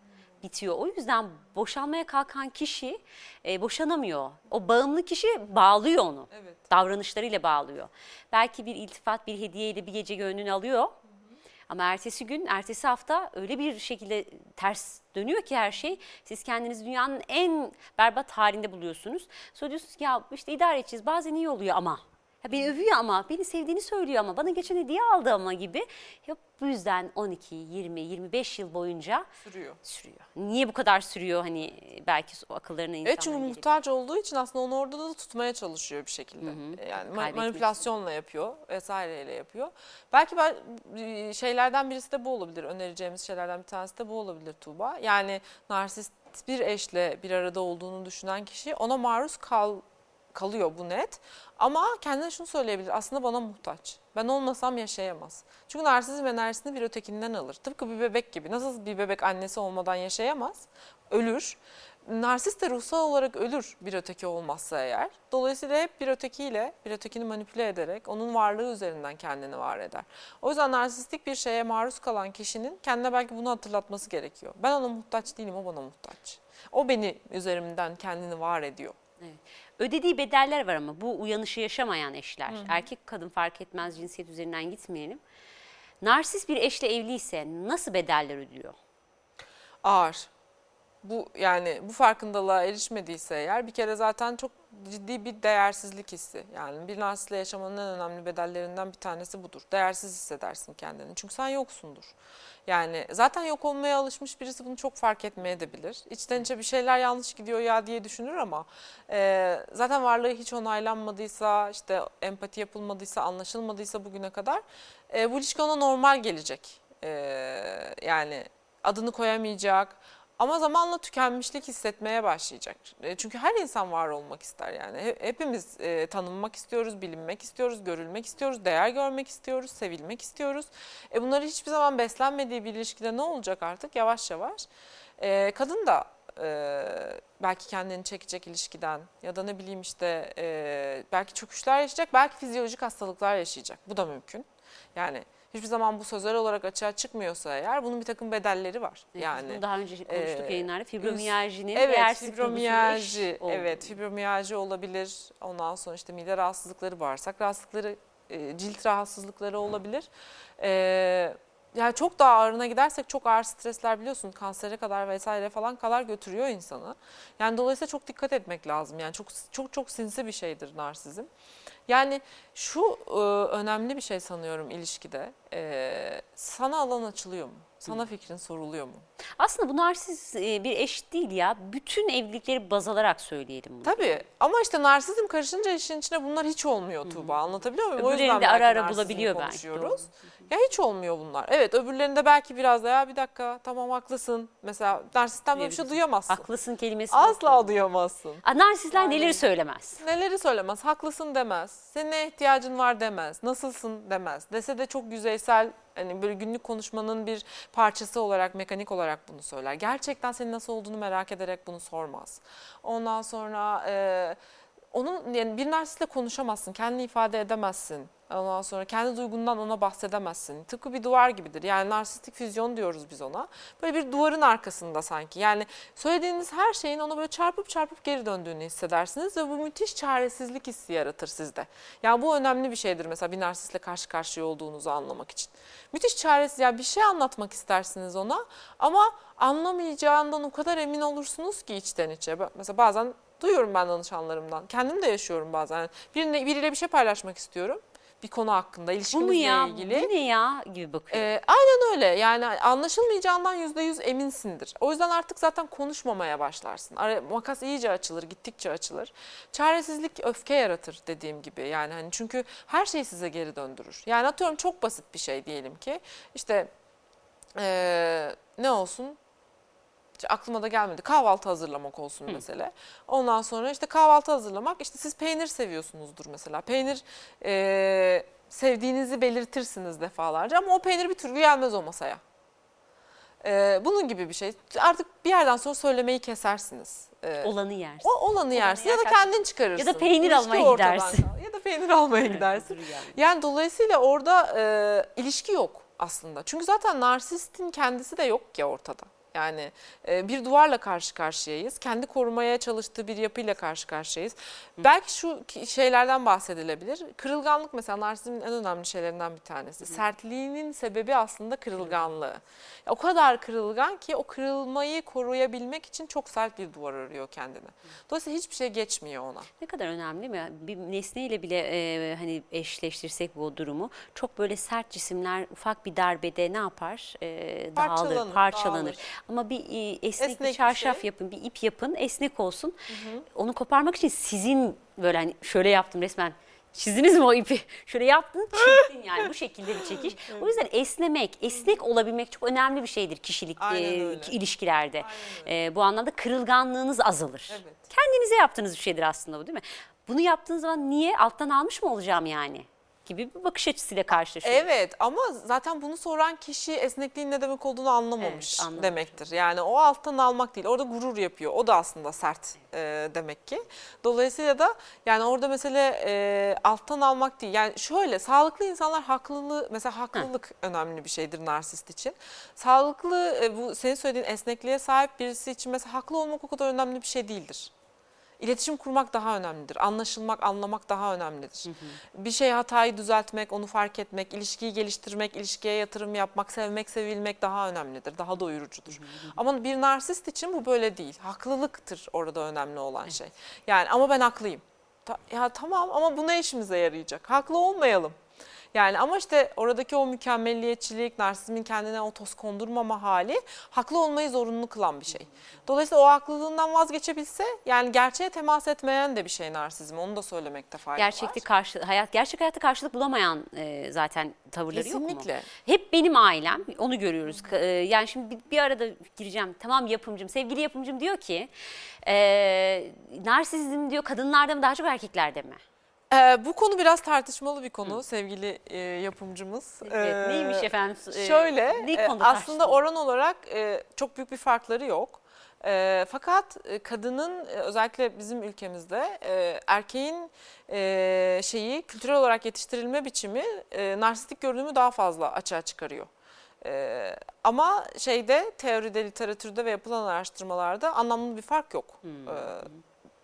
bitiyor. O yüzden boşanmaya kalkan kişi e, boşanamıyor. O bağımlı kişi bağlıyor onu. Evet. Davranışlarıyla bağlıyor. Belki bir iltifat, bir hediyeyle bir gece gönlünü alıyor. Ama ertesi gün, ertesi hafta öyle bir şekilde ters dönüyor ki her şey. Siz kendinizi dünyanın en berbat halinde buluyorsunuz. Sonra diyorsunuz ki ya işte idare edeceğiz bazen iyi oluyor ama. Ya beni övüyor ama, beni sevdiğini söylüyor ama, bana geçen hediye aldı ama gibi. Ya bu yüzden 12, 20, 25 yıl boyunca Sürüyor. sürüyor. Niye bu kadar sürüyor hani belki akıllarına insanlar Evet çünkü geliyor. muhtaç olduğu için aslında onu orada da tutmaya çalışıyor bir şekilde. E, Yani ma- manipülasyonla yapıyor vesaireyle yapıyor. Belki ben e, şeylerden birisi de bu olabilir. Önereceğimiz şeylerden bir tanesi de bu olabilir Tuğba. Yani narsist bir eşle bir arada olduğunu düşünen kişi ona maruz kal kalıyor bu net. Ama kendine şunu söyleyebilir. Aslında bana muhtaç. Ben olmasam yaşayamaz. Çünkü narsizm enerjisini bir ötekinden alır. Tıpkı bir bebek gibi. Nasıl bir bebek annesi olmadan yaşayamaz? Ölür. Narsist de ruhsal olarak ölür bir öteki olmazsa eğer. Dolayısıyla hep bir ötekiyle, bir ötekini manipüle ederek onun varlığı üzerinden kendini var eder. O yüzden narsistik bir şeye maruz kalan kişinin kendine belki bunu hatırlatması gerekiyor. Ben ona muhtaç değilim, o bana muhtaç. O beni üzerimden kendini var ediyor. Evet. Ödediği bedeller var ama bu uyanışı yaşamayan eşler. Erkek kadın fark etmez cinsiyet üzerinden gitmeyelim. Narsist bir eşle evliyse nasıl bedeller ödüyor? ağır. Bu yani bu farkındalığa erişmediyse eğer bir kere zaten çok ciddi bir değersizlik hissi. Yani bir narsistle yaşamanın en önemli bedellerinden bir tanesi budur. Değersiz hissedersin kendini. Çünkü sen yoksundur. Yani zaten yok olmaya alışmış birisi bunu çok fark etmeye de bilir. İçten içe bir şeyler yanlış gidiyor ya diye düşünür ama e, zaten varlığı hiç onaylanmadıysa, işte empati yapılmadıysa, anlaşılmadıysa bugüne kadar e, bu ilişki ona normal gelecek. E, yani adını koyamayacak. Ama zamanla tükenmişlik hissetmeye başlayacak. E, Çünkü her insan var olmak ister yani. He- Hepimiz e, tanınmak istiyoruz, bilinmek istiyoruz, görülmek istiyoruz, değer görmek istiyoruz, sevilmek istiyoruz. E bunları hiçbir zaman beslenmediği bir ilişkide ne olacak artık? Yavaş yavaş. E, kadın da e, belki kendini çekecek ilişkiden ya da ne bileyim işte e, belki çöküşler yaşayacak, belki fizyolojik hastalıklar yaşayacak. Bu da mümkün. Yani hiçbir zaman bu sözel olarak açığa çıkmıyorsa eğer bunun bir takım bedelleri var. Evet, yani bunu daha önce konuştuk e, yayınlarda. Fibromiyajinin Evet, olduğu. evet, fibromiyalji olabilir. Ondan sonra işte mide rahatsızlıkları, bağırsak rahatsızlıkları, e, cilt rahatsızlıkları olabilir. E, yani çok daha ağırına gidersek çok ağır stresler biliyorsun kansere kadar vesaire falan kadar götürüyor insanı. Yani dolayısıyla çok dikkat etmek lazım. Yani çok çok çok sinsi bir şeydir narsizm. Yani şu e, önemli bir şey sanıyorum ilişkide. E, sana alan açılıyor mu? Sana fikrin soruluyor mu? Aslında bu narsiz e, bir eş değil ya. Bütün evlilikleri baz alarak söyleyelim bunu. Tabii ama işte narsizm karışınca işin içine bunlar hiç olmuyor Tuğba. Anlatabiliyor muyum? O Öbürlerini yüzden de ara belki ara bulabiliyor belki, konuşuyoruz. Ya hiç olmuyor bunlar. Evet öbürlerinde belki biraz da ya bir dakika tamam haklısın. Mesela narsisten böyle bir şey duyamazsın. Haklısın kelimesi. Asla duyamazsın. Aa, Narsistler Yani- neleri söylemez. Neleri söylemez? Haklısın demez. Senin neye ihtiyacın var demez. Nasılsın demez. Dese de çok yüzeysel hani böyle günlük konuşmanın bir parçası olarak, mekanik olarak bunu söyler. Gerçekten senin nasıl olduğunu merak ederek bunu sormaz. Ondan sonra e, onun yani bir narsistle konuşamazsın, kendini ifade edemezsin. Ondan sonra kendi duygundan ona bahsedemezsin. Tıpkı bir duvar gibidir. Yani narsistik füzyon diyoruz biz ona. Böyle bir duvarın arkasında sanki. Yani söylediğiniz her şeyin ona böyle çarpıp çarpıp geri döndüğünü hissedersiniz ve bu müthiş çaresizlik hissi yaratır sizde. Yani bu önemli bir şeydir mesela bir narsistle karşı karşıya olduğunuzu anlamak için. Müthiş çaresiz yani bir şey anlatmak istersiniz ona ama anlamayacağından o kadar emin olursunuz ki içten içe. Mesela bazen duyuyorum ben danışanlarımdan. Kendim de yaşıyorum bazen. Birine, biriyle bir şey paylaşmak istiyorum. Bir konu hakkında Bu mu ilişkimizle ya? ilgili. Bu ne ya? gibi bakıyor. Ee, aynen öyle yani anlaşılmayacağından yüzde yüz eminsindir. O yüzden artık zaten konuşmamaya başlarsın. Ara, makas iyice açılır, gittikçe açılır. Çaresizlik öfke yaratır dediğim gibi yani hani çünkü her şey size geri döndürür. Yani atıyorum çok basit bir şey diyelim ki işte ee, ne olsun? Aklıma da gelmedi. Kahvaltı hazırlamak olsun mesela. Ondan sonra işte kahvaltı hazırlamak. işte siz peynir seviyorsunuzdur mesela. Peynir e, sevdiğinizi belirtirsiniz defalarca ama o peynir bir türlü gelmez o masaya. E, bunun gibi bir şey. Artık bir yerden sonra söylemeyi kesersiniz. E, Olanı yersin. o olanı yersin ya da yerken- kendin çıkarırsın. Ya da peynir İlişki almaya ortadan gidersin. Ya da peynir almaya gidersin. Yani dolayısıyla orada e, ilişki yok aslında. Çünkü zaten narsistin kendisi de yok ki ortada. Yani e, bir duvarla karşı karşıyayız. Kendi korumaya çalıştığı bir yapıyla karşı karşıyayız. Belki şu şeylerden bahsedilebilir. Kırılganlık mesela narsizmin en önemli şeylerinden bir tanesi. Sertliğinin sebebi aslında kırılganlığı. O kadar kırılgan ki o kırılmayı koruyabilmek için çok sert bir duvar arıyor kendine. Dolayısıyla hiçbir şey geçmiyor ona. Ne kadar önemli mi? Bir nesneyle bile e, hani eşleştirsek bu durumu çok böyle sert cisimler ufak bir darbede ne yapar? E, Parçalanır, dağılır, parçalanır. dağılır. Ama bir e, esnek, Esnek bir bir çarşaf şey. yapın, bir ip yapın, esnek olsun. Onu koparmak için sizin böyle hani şöyle yaptım resmen. Çizdiniz mi o ipi? Şöyle yaptın, çektin yani bu şekilde bir çekiş. O yüzden esnemek, esnek olabilmek çok önemli bir şeydir kişilik e, ilişkilerde. E, bu anlamda kırılganlığınız azalır. Evet. Kendinize yaptığınız bir şeydir aslında bu değil mi? Bunu yaptığınız zaman niye alttan almış mı olacağım yani? Gibi bir bakış açısıyla karşılaşıyoruz. Evet ama zaten bunu soran kişi esnekliğin ne demek olduğunu anlamamış Evet, demektir. Yani o alttan almak değil orada gurur yapıyor. O da aslında sert e, demek ki. Dolayısıyla da yani orada mesele e, alttan almak değil. Yani şöyle sağlıklı insanlar haklılığı mesela haklılık önemli bir şeydir narsist için. Sağlıklı e, bu senin söylediğin esnekliğe sahip birisi için mesela haklı olmak o kadar önemli bir şey değildir. İletişim kurmak daha önemlidir. Anlaşılmak, anlamak daha önemlidir. Bir şey hatayı düzeltmek, onu fark etmek, ilişkiyi geliştirmek, ilişkiye yatırım yapmak, sevmek, sevilmek daha önemlidir. Daha doyurucudur. Ama bir narsist için bu böyle değil. Haklılıktır orada önemli olan şey. Yani ama ben haklıyım. Ta- ya tamam ama bu ne işimize yarayacak? Haklı olmayalım. Yani ama işte oradaki o mükemmelliyetçilik, narsizmin kendine o toz kondurmama hali haklı olmayı zorunlu kılan bir şey. Dolayısıyla o haklılığından vazgeçebilse yani gerçeğe temas etmeyen de bir şey narsizm. Onu da söylemekte fayda Gerçekte var. karşı hayat gerçek hayatta karşılık bulamayan e, zaten tavırları yok mu? Kesinlikle. Hep benim ailem onu görüyoruz. E, yani şimdi bir, bir arada gireceğim. Tamam yapımcım, sevgili yapımcım diyor ki e, narsizm diyor kadınlarda mı daha çok erkeklerde mi? Ee, bu konu biraz tartışmalı bir konu sevgili e, yapımcımız. Evet, Ee, neymiş efendim? E, Şöyle ne e, aslında oran olarak e, çok büyük bir farkları yok. E, fakat e, kadının e, özellikle bizim ülkemizde e, erkeğin e, şeyi kültürel olarak yetiştirilme biçimi e, narsistik görünümü daha fazla açığa çıkarıyor. E, ama şeyde teoride, literatürde ve yapılan araştırmalarda anlamlı bir fark yok. Hmm. E,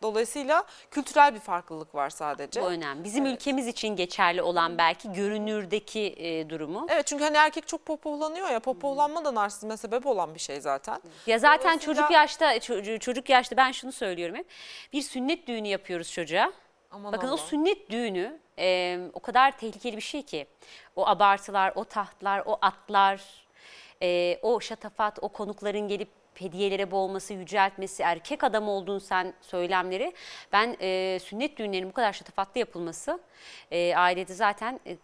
dolayısıyla kültürel bir farklılık var sadece. Bu önemli. Bizim ülkemiz için geçerli olan belki görünürdeki e, durumu. Evet çünkü hani erkek çok popolanıyor ya popolanma da narsizme sebep olan bir şey zaten. Ya zaten Dolayısıyla- çocuk yaşta ço- çocuk yaşta ben şunu söylüyorum hep. Bir sünnet düğünü yapıyoruz çocuğa. Aman Bakın o Allah. sünnet düğünü e, o kadar tehlikeli bir şey ki. O abartılar, o tahtlar, o atlar, e, o şatafat, o konukların gelip hediyelere boğması, yüceltmesi, erkek adam olduğun sen söylemleri. Ben e, sünnet düğünlerinin bu kadar şatafatlı yapılması e, ailede zaten e,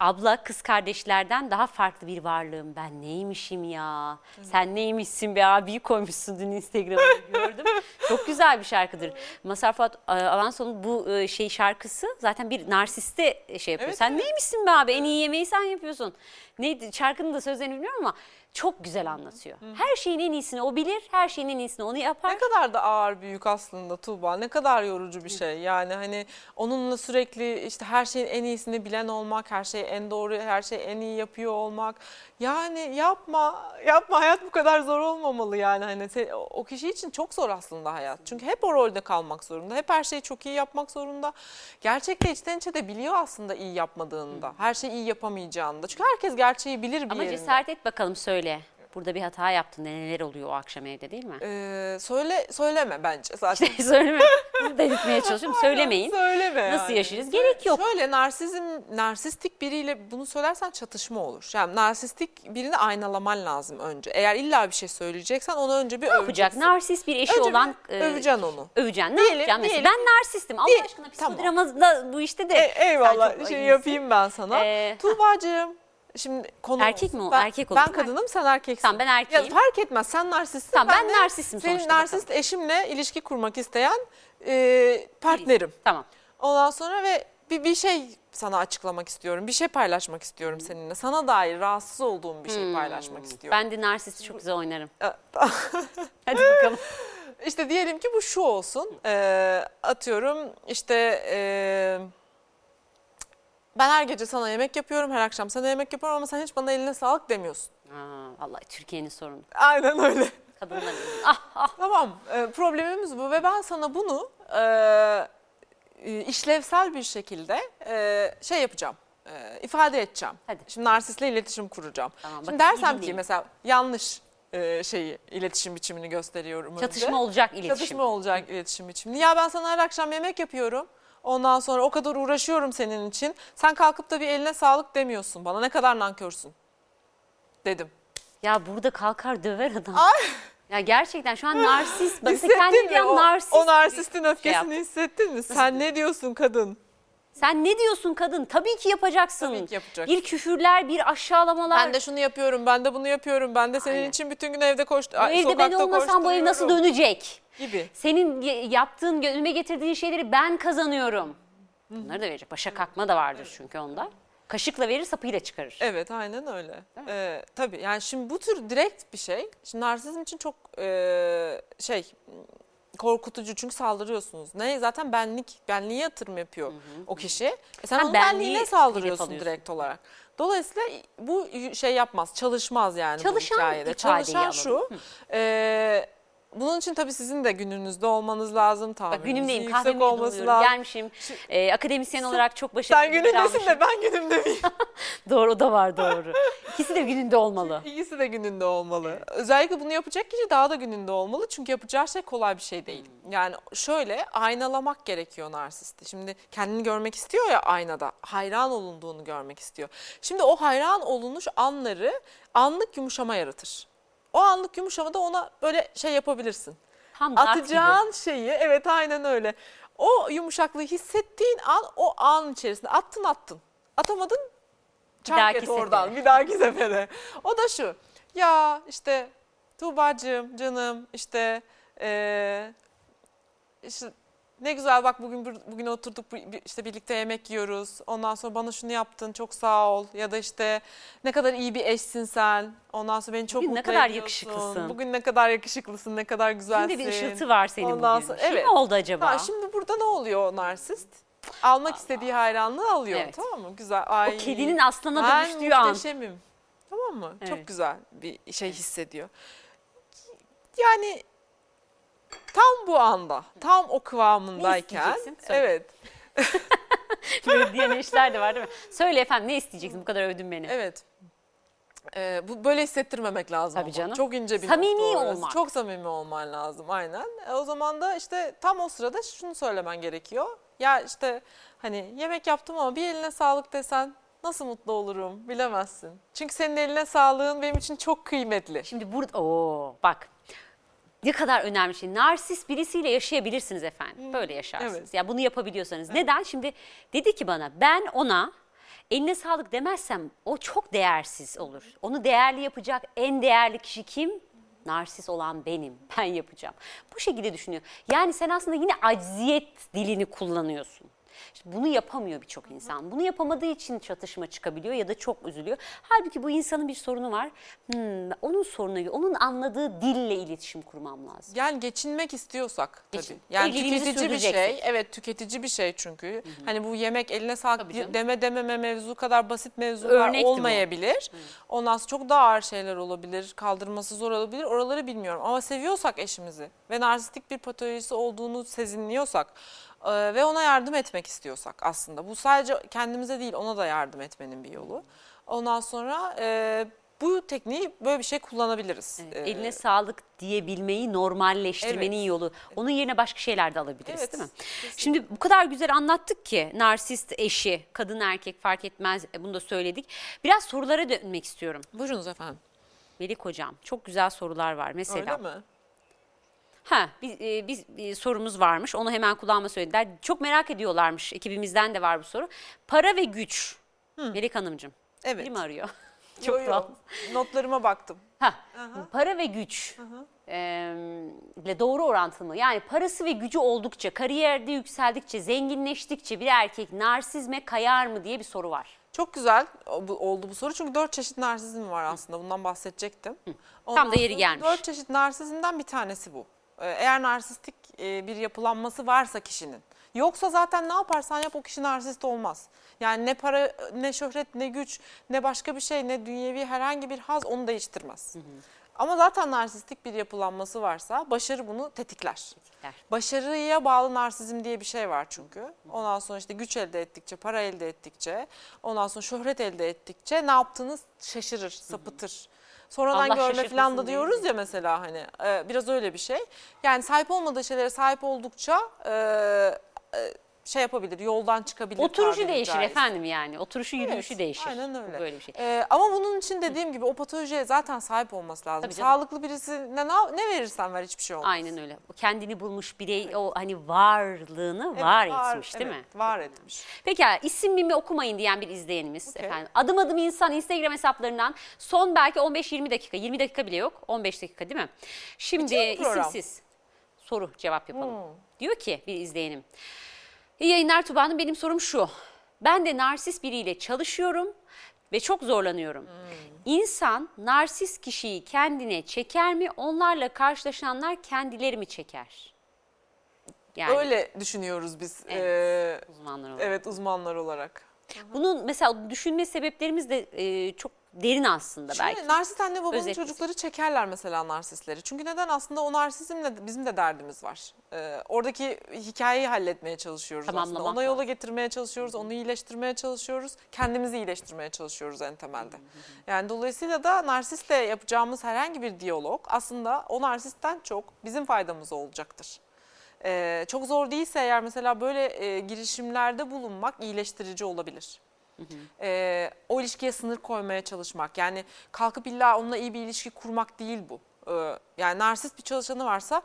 abla kız kardeşlerden daha farklı bir varlığım. Ben neymişim ya? Sen neymişsin be abiyi koymuşsun dün Instagram'da gördüm. Çok güzel bir şarkıdır. Mazhar Fuat e, Alanso'nun bu e, şey şarkısı zaten bir narsiste şey yapıyor. Evet, Sen evet. neymişsin be abi? En iyi yemeği sen yapıyorsun. Neydi? Şarkının da sözlerini bilmiyorum ama çok güzel anlatıyor. Her şeyin en iyisini o bilir, her şeyin en iyisini onu yapar. Ne kadar da ağır bir yük aslında Tuğba. Ne kadar yorucu bir şey. Yani hani onunla sürekli işte her şeyin en iyisini bilen olmak, her şeyi en doğru, her şeyi en iyi yapıyor olmak. Yani yapma, yapma hayat bu kadar zor olmamalı yani. Hani se- o kişi için çok zor aslında hayat. Çünkü hep o rolde kalmak zorunda. Hep her şeyi çok iyi yapmak zorunda. Gerçekte içten içe de biliyor aslında iyi yapmadığını da. Her şeyi iyi yapamayacağını da. Çünkü herkes gerçeği bilir bir Ama yerinde. cesaret et bakalım söyle. Burada bir hata yaptın. Neler oluyor o akşam evde değil mi? Ee, söyle söyleme bence zaten. Söyleme. Bunu delirtmeye çalışıyorum. Söylemeyin. Söyleme Nasıl yani. yaşayacağız? Gerek yok. Şöyle narsizm, narsistik biriyle bunu söylersen çatışma olur. Yani narsistik birini aynalaman lazım önce. Eğer illa bir şey söyleyeceksen onu önce bir Ne yapacak? öveceksin. Narsist bir eşi Önce olan bir e, öveceksin onu. öveceksin. Ne Diyelim- yapacaksın mesela? diyelim Ben narsistim. Allah Diye- aşkına Tamam. psikodrama bu işte de. E, eyvallah şey yapayım ben sana. Ee, Tuğbacığım şimdi konu Erkek mi o? Ben, Erkek olur Ben kadınım sen erkeksin. Tamam, ben erkeğim. Ya fark etmez sen narsistsin. Tamam, ben de narsistim Senin sonuçta narsist eşimle ilişki kurmak isteyen e, partnerim. Tamam. Ondan sonra ve bir, bir şey sana açıklamak istiyorum. Bir şey paylaşmak istiyorum seninle. Sana dair rahatsız olduğum bir şey paylaşmak istiyorum. Ben de narsisti çok güzel oynarım. Hadi bakalım. İşte diyelim ki bu şu olsun. Ee, atıyorum işte e, ben her gece sana yemek yapıyorum, her akşam sana yemek yapıyorum ama sen hiç bana eline sağlık demiyorsun. Aa, vallahi Türkiye'nin sorunu. Aynen öyle. Kadınların. ah ah. Tamam e, problemimiz bu ve ben sana bunu e, e, işlevsel bir şekilde e, şey yapacağım. e, ifade edeceğim. Hadi. Şimdi narsistle iletişim kuracağım. Tamam, Şimdi iyi dersem ki mesela yanlış e, şeyi iletişim biçimini gösteriyorum önce. Çatışma olacak iletişim. Çatışma olacak iletişim biçimini. Ya ben sana her akşam yemek yapıyorum. Ondan sonra o kadar uğraşıyorum senin için. Sen kalkıp da bir eline sağlık demiyorsun bana. Ne kadar nankörsün. Dedim. Ya burada kalkar döver adam. Ya gerçekten şu an narsist. Sen Hissettin mi? O, narsist. o narsistin öfkesini yaptın. hissettin mi? Sen ne diyorsun kadın? Sen ne diyorsun kadın? Tabii ki yapacaksın. Tabii ki yapacaksın. Bir küfürler, bir aşağılamalar. Ben de şunu yapıyorum, ben de bunu yapıyorum. Ben de senin Aynen. için bütün gün evde koştu. bu evde ben olmasam bu ev nasıl dönecek? Gibi. Senin yaptığın, önüme getirdiğin şeyleri ben kazanıyorum. Bunları da verecek. Başa kalkma da vardır çünkü onda. Kaşıkla verir, sapıyla çıkarır. Evet aynen öyle. Ee, tabii yani şimdi bu tür direkt bir şey. Şimdi narsizm için çok e, şey korkutucu çünkü saldırıyorsunuz. Ne zaten benlik benliğe yatırım yapıyor o kişi. E sen Ha, onun benliği benliğine saldırıyorsun direkt olarak. Dolayısıyla bu şey yapmaz, çalışmaz yani Çalışan bu hikayede. Çalışan şu. e, bunun için tabii sizin de gününüzde olmanız lazım. Bak Tahammülünüzün günümdeyim, kahvemi olması lazım. gelmişim. Ee, akademisyen olarak çok başarılı Sen günündesin de ben günümde miyim? Doğru o da var doğru. İkisi de gününde olmalı. İkisi de gününde olmalı. Özellikle bunu yapacak kişi daha da gününde olmalı. Çünkü yapacağı şey kolay bir şey değil. Yani şöyle aynalamak gerekiyor narsisti. Şimdi kendini görmek istiyor ya aynada. Hayran olunduğunu görmek istiyor. Şimdi o hayran olunuş anları anlık yumuşama yaratır. O anlık yumuşamada ona böyle şey yapabilirsin. Tam dart gibi. Atacağın şeyi evet aynen öyle. O yumuşaklığı hissettiğin an o an içerisinde attın attın. Atamadın çark dahaki et oradan sefere. bir dahaki sefere. O da şu ya işte Tuğba'cığım canım işte, eee, işte ne güzel bak bugün bugün oturduk işte birlikte yemek yiyoruz. Ondan sonra bana şunu yaptın çok sağ ol. Ya da işte ne kadar iyi bir eşsin sen. Ondan sonra beni çok Bugün ne mutlu kadar ediyorsun. yakışıklısın. Bugün ne kadar yakışıklısın, ne kadar güzelsin. Şimdi bir ışıltı var senin Ondan bugün. sonra- Şey mi evet. oldu acaba? Ha, şimdi burada ne oluyor o narsist? Almak istediği hayranlığı alıyor Evet. tamam mı? Güzel. Ay, o kedinin aslana ben dönüştüğü an. muhteşemim. Tamam mı? Evet. Çok güzel bir şey hissediyor. Yani tam bu anda, tam o kıvamındayken. Söyle. Evet. Böyle diyen eşler de var değil mi? Söyle efendim ne isteyeceksin bu kadar övdün beni. Evet. Ee, bu böyle hissettirmemek lazım. Tabii ama. canım. Çok ince bir Samimi olmak. Çok samimi olman lazım aynen. E, o zaman da işte tam o sırada şunu söylemen gerekiyor. Ya işte hani yemek yaptım ama bir eline sağlık desen nasıl mutlu olurum bilemezsin. Çünkü senin eline sağlığın benim için çok kıymetli. Şimdi burada oo bak ne kadar önemli şey. Narsist birisiyle yaşayabilirsiniz efendim. Böyle yaşarsınız. evet. Ya bunu yapabiliyorsanız. Neden? Şimdi dedi ki bana ben ona eline sağlık demezsem o çok değersiz olur. Onu değerli yapacak en değerli kişi kim? Narsist olan benim. Ben yapacağım. Bu şekilde düşünüyor. Yani sen aslında yine acziyet dilini kullanıyorsun. İşte bunu yapamıyor birçok insan. Bunu yapamadığı için çatışma çıkabiliyor ya da çok üzülüyor. Halbuki bu insanın bir sorunu var. Hmm, onun sorunu, onun anladığı dille iletişim kurmam lazım. Yani geçinmek istiyorsak tabii. Geçin. Yani Evliliğimizi tüketici bir şey. Evet tüketici bir şey çünkü. Hani bu yemek eline sağlık deme dememe mevzu kadar basit mevzular Örnekti bu. olmayabilir. Ondan sonra çok daha ağır şeyler olabilir. Kaldırması zor olabilir. Oraları bilmiyorum. Ama seviyorsak eşimizi ve narsistik bir patolojisi olduğunu sezinliyorsak ve ona yardım etmek istiyorsak aslında. Bu sadece kendimize değil ona da yardım etmenin bir yolu. Ondan sonra e, bu tekniği böyle bir şey kullanabiliriz. Evet, E, Eline sağlık diyebilmeyi normalleştirmenin Evet. yolu. Onun yerine başka şeyler de alabiliriz Evet, değil mi? kesinlikle. Şimdi bu kadar güzel anlattık ki narsist eşi, kadın erkek fark etmez e, bunu da söyledik. Biraz sorulara dönmek istiyorum. Buyurunuz efendim. Melik hocam çok güzel sorular var mesela. Öyle mi? Ha biz, e, biz e, sorumuz varmış onu hemen kulağıma söylediler. Çok merak ediyorlarmış ekibimizden de var bu soru. Para ve güç. Melik Hanımcığım. Evet. Biri mi arıyor? Yo, Çok yo. doğal. Notlarıma baktım. Ha, para ve güç e, ile doğru orantılı mı? Yani parası ve gücü oldukça, kariyerde yükseldikçe, zenginleştikçe bir erkek narsizme kayar mı diye bir soru var. Çok güzel oldu bu soru çünkü dört çeşit narsizm var aslında bundan bahsedecektim. Tam da yeri gelmiş. Dört çeşit narsizmden bir tanesi bu. Ee, Eğer narsistik e, bir yapılanması varsa kişinin. Yoksa zaten ne yaparsan yap o kişi narsist olmaz. Yani ne para, ne şöhret, ne güç, ne başka bir şey, ne dünyevi herhangi bir haz onu değiştirmez. Ama zaten narsistik bir yapılanması varsa başarı bunu tetikler. Tetikler. Başarıya bağlı narsizm diye bir şey var çünkü. Ondan sonra işte güç elde ettikçe, para elde ettikçe, ondan sonra şöhret elde ettikçe ne yaptığını şaşırır, sapıtır. Sonradan Allah görme falan da diyoruz ya mesela hani e, biraz öyle bir şey. Yani sahip olmadığı şeylere sahip oldukça e, e, şey yapabilir, yoldan çıkabilir. Oturuşu tabiri değişir caizse. efendim yani. Oturuşu yürüyüşü Evet, değişir. Aynen öyle. Böyle bir şey. Ee, ama bunun için dediğim gibi o patolojiye zaten sahip olması lazım. Tabii canım. Sağlıklı birisine ne, ne verirsen ver hiçbir şey olmaz. Aynen öyle. O kendini bulmuş birey o hani varlığını Evet, var etmiş değil evet, mi? Var etmiş. Peki isim mimi okumayın diyen bir izleyenimiz Okey. efendim. Adım adım insan Instagram hesaplarından son belki 15-20 dakika 20 dakika bile yok 15 dakika değil mi? Şimdi Bitiyor mu program? isimsiz soru cevap yapalım. Hmm. Diyor ki bir izleyenim. İyi yayınlar Tuba Hanım benim sorum şu. Ben de narsist biriyle çalışıyorum ve çok zorlanıyorum. Hmm. İnsan narsist kişiyi kendine çeker mi? Onlarla karşılaşanlar kendileri mi çeker? Yani Öyle düşünüyoruz biz. Evet. ee, uzmanlar olarak. evet uzmanlar olarak. Bunun mesela düşünme sebeplerimiz de e, çok derin aslında Şimdi belki. narsist anne babanın Özet. çocukları çekerler mesela narsistleri. Çünkü neden aslında o narsizmle bizim de derdimiz var. Ee, oradaki hikayeyi halletmeye çalışıyoruz aslında. Ona yola getirmeye çalışıyoruz, onu iyileştirmeye çalışıyoruz. Kendimizi iyileştirmeye çalışıyoruz en temelde. Yani dolayısıyla da narsistle yapacağımız herhangi bir diyalog aslında o narsistten çok bizim faydamız olacaktır. Ee, çok zor değilse eğer mesela böyle e, girişimlerde bulunmak iyileştirici olabilir. Ee, o ilişkiye sınır koymaya çalışmak yani kalkıp illa onunla iyi bir ilişki kurmak değil bu. Ee, yani narsist bir çalışanı varsa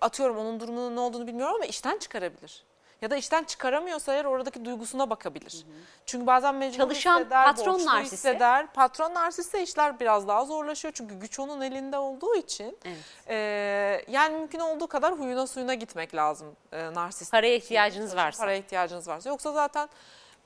atıyorum onun durumunun ne olduğunu bilmiyorum ama işten çıkarabilir. Ya da işten çıkaramıyorsa eğer oradaki duygusuna bakabilir. Çünkü bazen mecbur Çalışan hisseder, patron narsisi. hisseder. Patron narsistse işler biraz daha zorlaşıyor. Çünkü güç onun elinde olduğu için. Evet. Ee, yani mümkün olduğu kadar huyuna suyuna gitmek lazım e, narsist. Paraya ihtiyacınız varsa. Paraya ihtiyacınız varsa. Yoksa zaten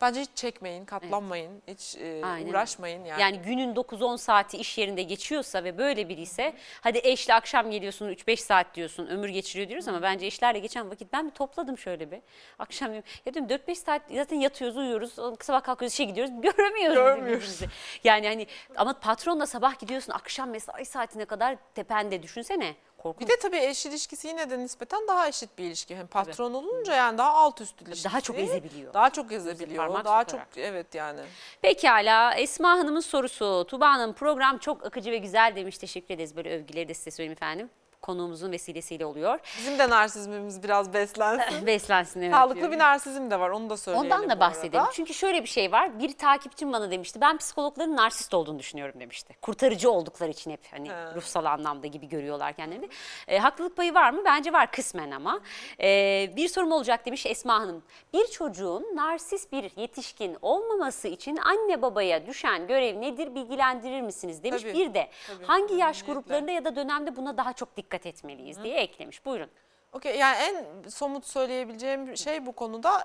bence hiç çekmeyin, katlanmayın, hiç e, Aynen. uğraşmayın yani. Yani günün 9-10 saati iş yerinde geçiyorsa ve böyle biri ise hadi eşle akşam geliyorsun 3-5 saat diyorsun ömür geçiriyor diyoruz ama bence eşlerle geçen vakit ben bir topladım şöyle bir. Akşam ya diyorum 4-5 saat zaten yatıyoruz uyuyoruz sabah kalkıyoruz işe gidiyoruz göremiyoruz. Görmüyoruz. birbirimizi. Yani hani ama patronla sabah gidiyorsun akşam mesai saatine kadar tepende düşünsene. Korkunç. Bir de tabii eş ilişkisi yine de nispeten daha eşit bir ilişki. Hem patron olunca yani daha alt üst ilişki. Daha çok ezebiliyor. Daha çok ezebiliyor. parmak Daha sokarak. çok evet yani. Pekala Esma Hanım'ın sorusu. Tuba Hanım program çok akıcı ve güzel demiş. Teşekkür ederiz. Böyle övgüleri de size söyleyeyim efendim. Konuğumuzun vesilesiyle oluyor. Bizim de narsizmimiz biraz beslensin. Beslensin evet Sağlıklı diyorum. bir narsizm de var onu da söyleyelim Ondan da bahsedelim. arada. Çünkü şöyle bir şey var. Bir takipçim bana demişti. Ben psikologların narsist olduğunu düşünüyorum demişti. Kurtarıcı oldukları için hep hani He. ruhsal anlamda gibi görüyorlar kendilerini. E, haklılık payı var mı? Bence var kısmen ama. E, bir sorum olacak demiş Esma Hanım. Bir çocuğun narsist bir yetişkin olmaması için anne babaya düşen görev nedir bilgilendirir misiniz demiş. Tabii, bir de tabii, hangi yaş memnuniyetle. gruplarında ya da dönemde buna daha çok dikkat etmeliyiz diye eklemiş. Buyurun. Okey yani en somut söyleyebileceğim şey bu konuda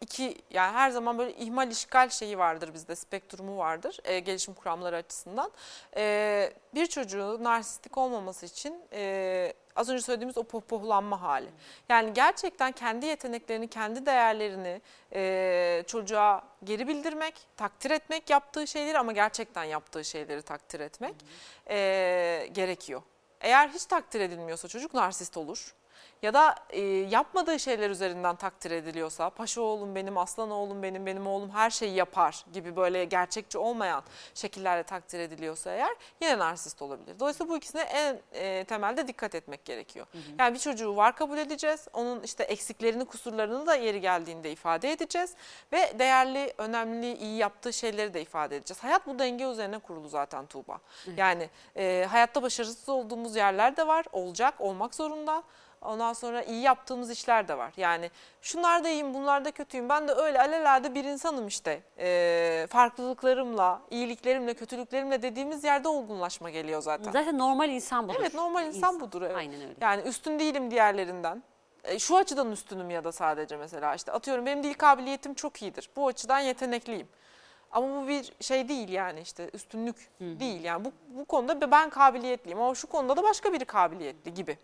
iki yani her zaman böyle ihmal işgal şeyi vardır bizde spektrumu vardır e, gelişim kuramları açısından. E, bir çocuğun narsistik olmaması için e, az önce söylediğimiz o pohpohlanma hali. Yani gerçekten kendi yeteneklerini, kendi değerlerini e, çocuğa geri bildirmek, takdir etmek yaptığı şeyleri ama gerçekten yaptığı şeyleri takdir etmek e, gerekiyor. Eğer hiç takdir edilmiyorsa çocuk narsist olur. Ya da e, yapmadığı şeyler üzerinden takdir ediliyorsa, paşa oğlum benim, aslan oğlum benim, benim oğlum her şeyi yapar gibi böyle gerçekçi olmayan şekillerle takdir ediliyorsa eğer yine narsist olabilir. Dolayısıyla bu ikisine en e, temelde dikkat etmek gerekiyor. Yani bir çocuğu var kabul edeceğiz, onun işte eksiklerini, kusurlarını da yeri geldiğinde ifade edeceğiz ve değerli, önemli, iyi yaptığı şeyleri de ifade edeceğiz. Hayat bu denge üzerine kurulu zaten Tuğba. Yani e, hayatta başarısız olduğumuz yerler de var, olacak, olmak zorunda. Ondan sonra iyi yaptığımız işler de var. Yani şunlar da iyiyim, bunlar da kötüyüm. Ben de öyle alelade bir insanım işte. Ee, farklılıklarımla, iyiliklerimle, kötülüklerimle dediğimiz yerde olgunlaşma geliyor zaten. Zaten normal insan budur. Evet normal insan, budur. Evet. Aynen öyle. Yani üstün değilim diğerlerinden. E, şu açıdan üstünüm ya da sadece mesela işte atıyorum benim dil kabiliyetim çok iyidir. Bu açıdan yetenekliyim. Ama bu bir şey değil yani işte üstünlük değil yani bu, bu konuda ben kabiliyetliyim ama şu konuda da başka biri kabiliyetli gibi.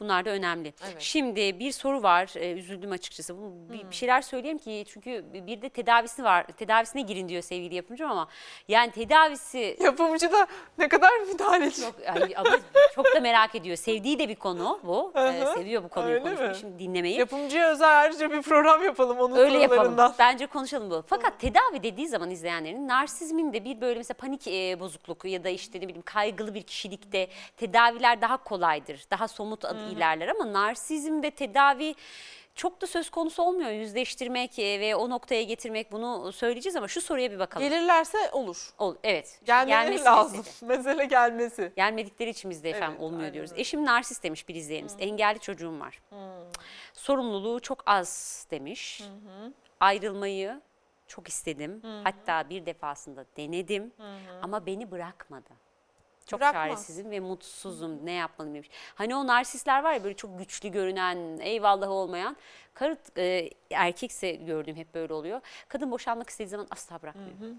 Bunlar da önemli. Evet. Şimdi bir soru var. Ee, üzüldüm açıkçası. Bu bir, bir şeyler söyleyeyim ki çünkü bir de tedavisi var. Tedavisine girin diyor sevgili yapımcım ama yani tedavisi Yapımcı da ne kadar müdahaleci. çok yani ama çok da merak ediyor. Sevdiği de bir konu bu. Ee, seviyor bu konuyu Öyle konuşmayı, mi? şimdi dinlemeyi. Yapımcıya özel ayrıca bir program yapalım onun Öyle yapalım. Bence konuşalım bu. Fakat tedavi dediği zaman izleyenlerin narsizmin de bir böyle mesela panik e, bozukluk ya da işte ne bileyim kaygılı bir kişilikte tedaviler daha kolaydır. Daha somut adı ilerler ama narsizmde tedavi çok da söz konusu olmuyor. Yüzleştirmek e, ve o noktaya getirmek bunu söyleyeceğiz ama şu soruya bir bakalım. Gelirlerse olur. Ol, evet. Gelmeleri Gelmesi lazım. mesele. Mesele gelmesi. Gelmedikleri için biz de efendim Evet, olmuyor aynen diyoruz. Eşim narsist demiş bir izleyenimiz. Engelli çocuğum var. Sorumluluğu çok az demiş. Ayrılmayı çok istedim. Hatta bir defasında denedim ama beni bırakmadı. Çok Bırakmaz. çaresizim ve mutsuzum. Ne yapmalıyım demiş. Hani o narsistler var ya böyle çok güçlü görünen, eyvallahı olmayan. Karı e, erkekse gördüğüm hep böyle oluyor. Kadın boşanmak istediği zaman asla bırakmıyor.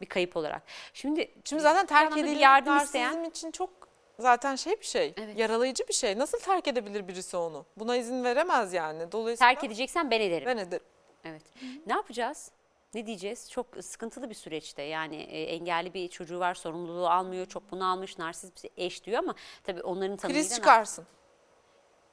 Bir kayıp olarak. Şimdi Şimdi zaten terk edilmek yardım isteyen- için çok zaten şey bir şey. Evet. Yaralayıcı bir şey. Nasıl terk edebilir birisi onu? Buna izin veremez yani. Dolayısıyla terk edeceksen ben ederim. ben ederim. Evet. Ne yapacağız? Ne diyeceğiz? Çok sıkıntılı bir süreçte. Yani e, engelli bir çocuğu var, sorumluluğu almıyor, çok bunu almış, narsist bir eş diyor ama tabii onların tanımıyla... Kriz çıkarsın.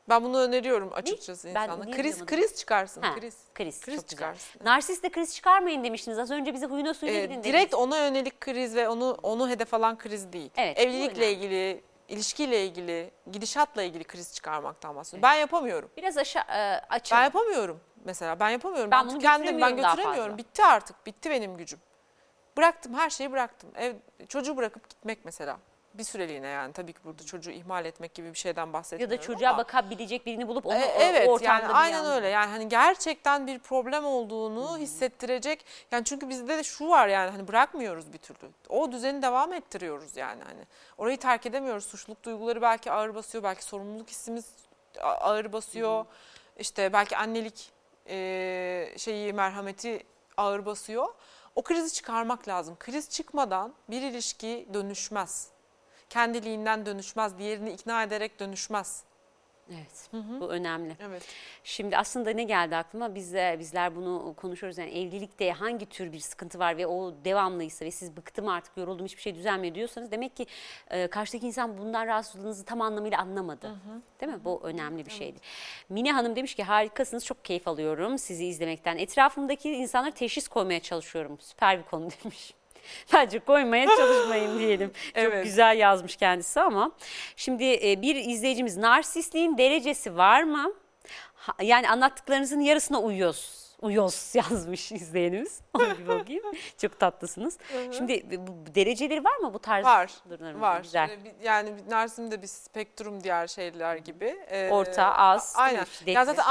Ben bunu öneriyorum açıkçası Ben insanlara. Kriz kriz çıkarsın. Ha, kriz. kriz, Kriz çok güzel. çıkarsın. Narsiste kriz çıkarmayın demiştiniz. Az önce bize huyuna suyuna Ee, gidin dediniz. direkt ona yönelik kriz ve onu onu hedef alan kriz değil. Evet, Evlilikle ilgili, ilişkiyle ilgili, gidişatla ilgili kriz çıkarmaktan bahsediyorum. Ben yapamıyorum. Biraz aşağı e, açın. Ben yapamıyorum mesela. Ben yapamıyorum. Ben Ben, bunu tükendim. Ben götüremiyorum. Bitti artık. Bitti benim gücüm. Bıraktım. Her şeyi bıraktım. Ev çocuğu bırakıp gitmek mesela. Bir süreliğine yani. Tabii ki burada çocuğu ihmal etmek gibi bir şeyden Ya bahsetmiyorum da çocuğa ama- bakabilecek birini bulup onu e, evet o ortamda yani aynen yalnız- öyle. Yani hani gerçekten bir problem olduğunu hissettirecek. Yani çünkü bizde de şu var yani hani bırakmıyoruz bir türlü. O düzeni devam ettiriyoruz yani hani. Orayı terk edemiyoruz. Suçluluk duyguları belki ağır basıyor belki sorumluluk hissimiz ağır basıyor. İşte belki annelik e, şeyi merhameti ağır basıyor. O krizi çıkarmak lazım. Kriz çıkmadan bir ilişki dönüşmez kendiliğinden dönüşmez diğerini ikna ederek dönüşmez Evet bu önemli. evet Şimdi aslında ne geldi aklıma biz de, bizler bunu konuşuyoruz yani evlilikte hangi tür bir sıkıntı var ve o devamlıysa ve siz bıktım artık yoruldum hiçbir şey düzelmiyor diyorsanız demek ki e, karşıdaki insan bundan rahatsızlığınızı tam anlamıyla anlamadı. Değil mi? Bu önemli bir şeydi. Mine Hanım demiş ki harikasınız çok keyif alıyorum sizi izlemekten. Etrafımdaki insanlara teşhis koymaya çalışıyorum. Süper bir konu demiş. Bence koymaya çalışmayın diyelim. Çok Evet. güzel yazmış kendisi ama. Şimdi e, bir izleyicimiz narsistliğin derecesi var mı? Yani anlattıklarınızın yarısına uyuyoruz. Uyuyoruz yazmış izleyenimiz. Onu bir bakayım. Çok tatlısınız. Şimdi bu, bu dereceleri var mı bu tarz? Var, var. Güzel. Yani Narsizm de bir spektrum diğer şeyler gibi. Ee, Orta, az, Aynen. Ya zaten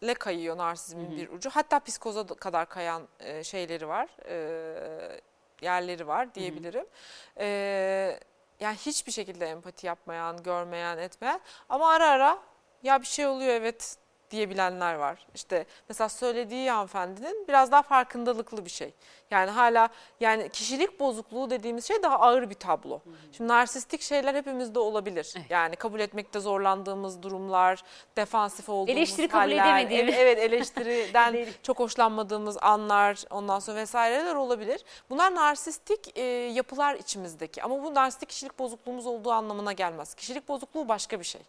antisosyale kayıyor narsizmin bir ucu. Hatta psikoza da- kadar kayan e, şeyleri var. e, yerleri var diyebilirim. Ee, yani hiçbir şekilde empati yapmayan, görmeyen, etmeyen ama ara ara ya bir şey oluyor evet diyebilenler var. İşte mesela söylediği hanımefendinin biraz daha farkındalıklı bir şey. Yani hala yani kişilik bozukluğu dediğimiz şey daha ağır bir tablo. Şimdi narsistik şeyler hepimizde olabilir. Evet. Yani kabul etmekte zorlandığımız durumlar, defansif olduğumuz Eleştiri kabul haller, edemediğimiz. Evet, evet eleştiriden çok hoşlanmadığımız anlar ondan sonra vesaireler olabilir. Bunlar narsistik e, yapılar içimizdeki ama bu narsistik kişilik bozukluğumuz olduğu anlamına gelmez. Kişilik bozukluğu başka bir şey.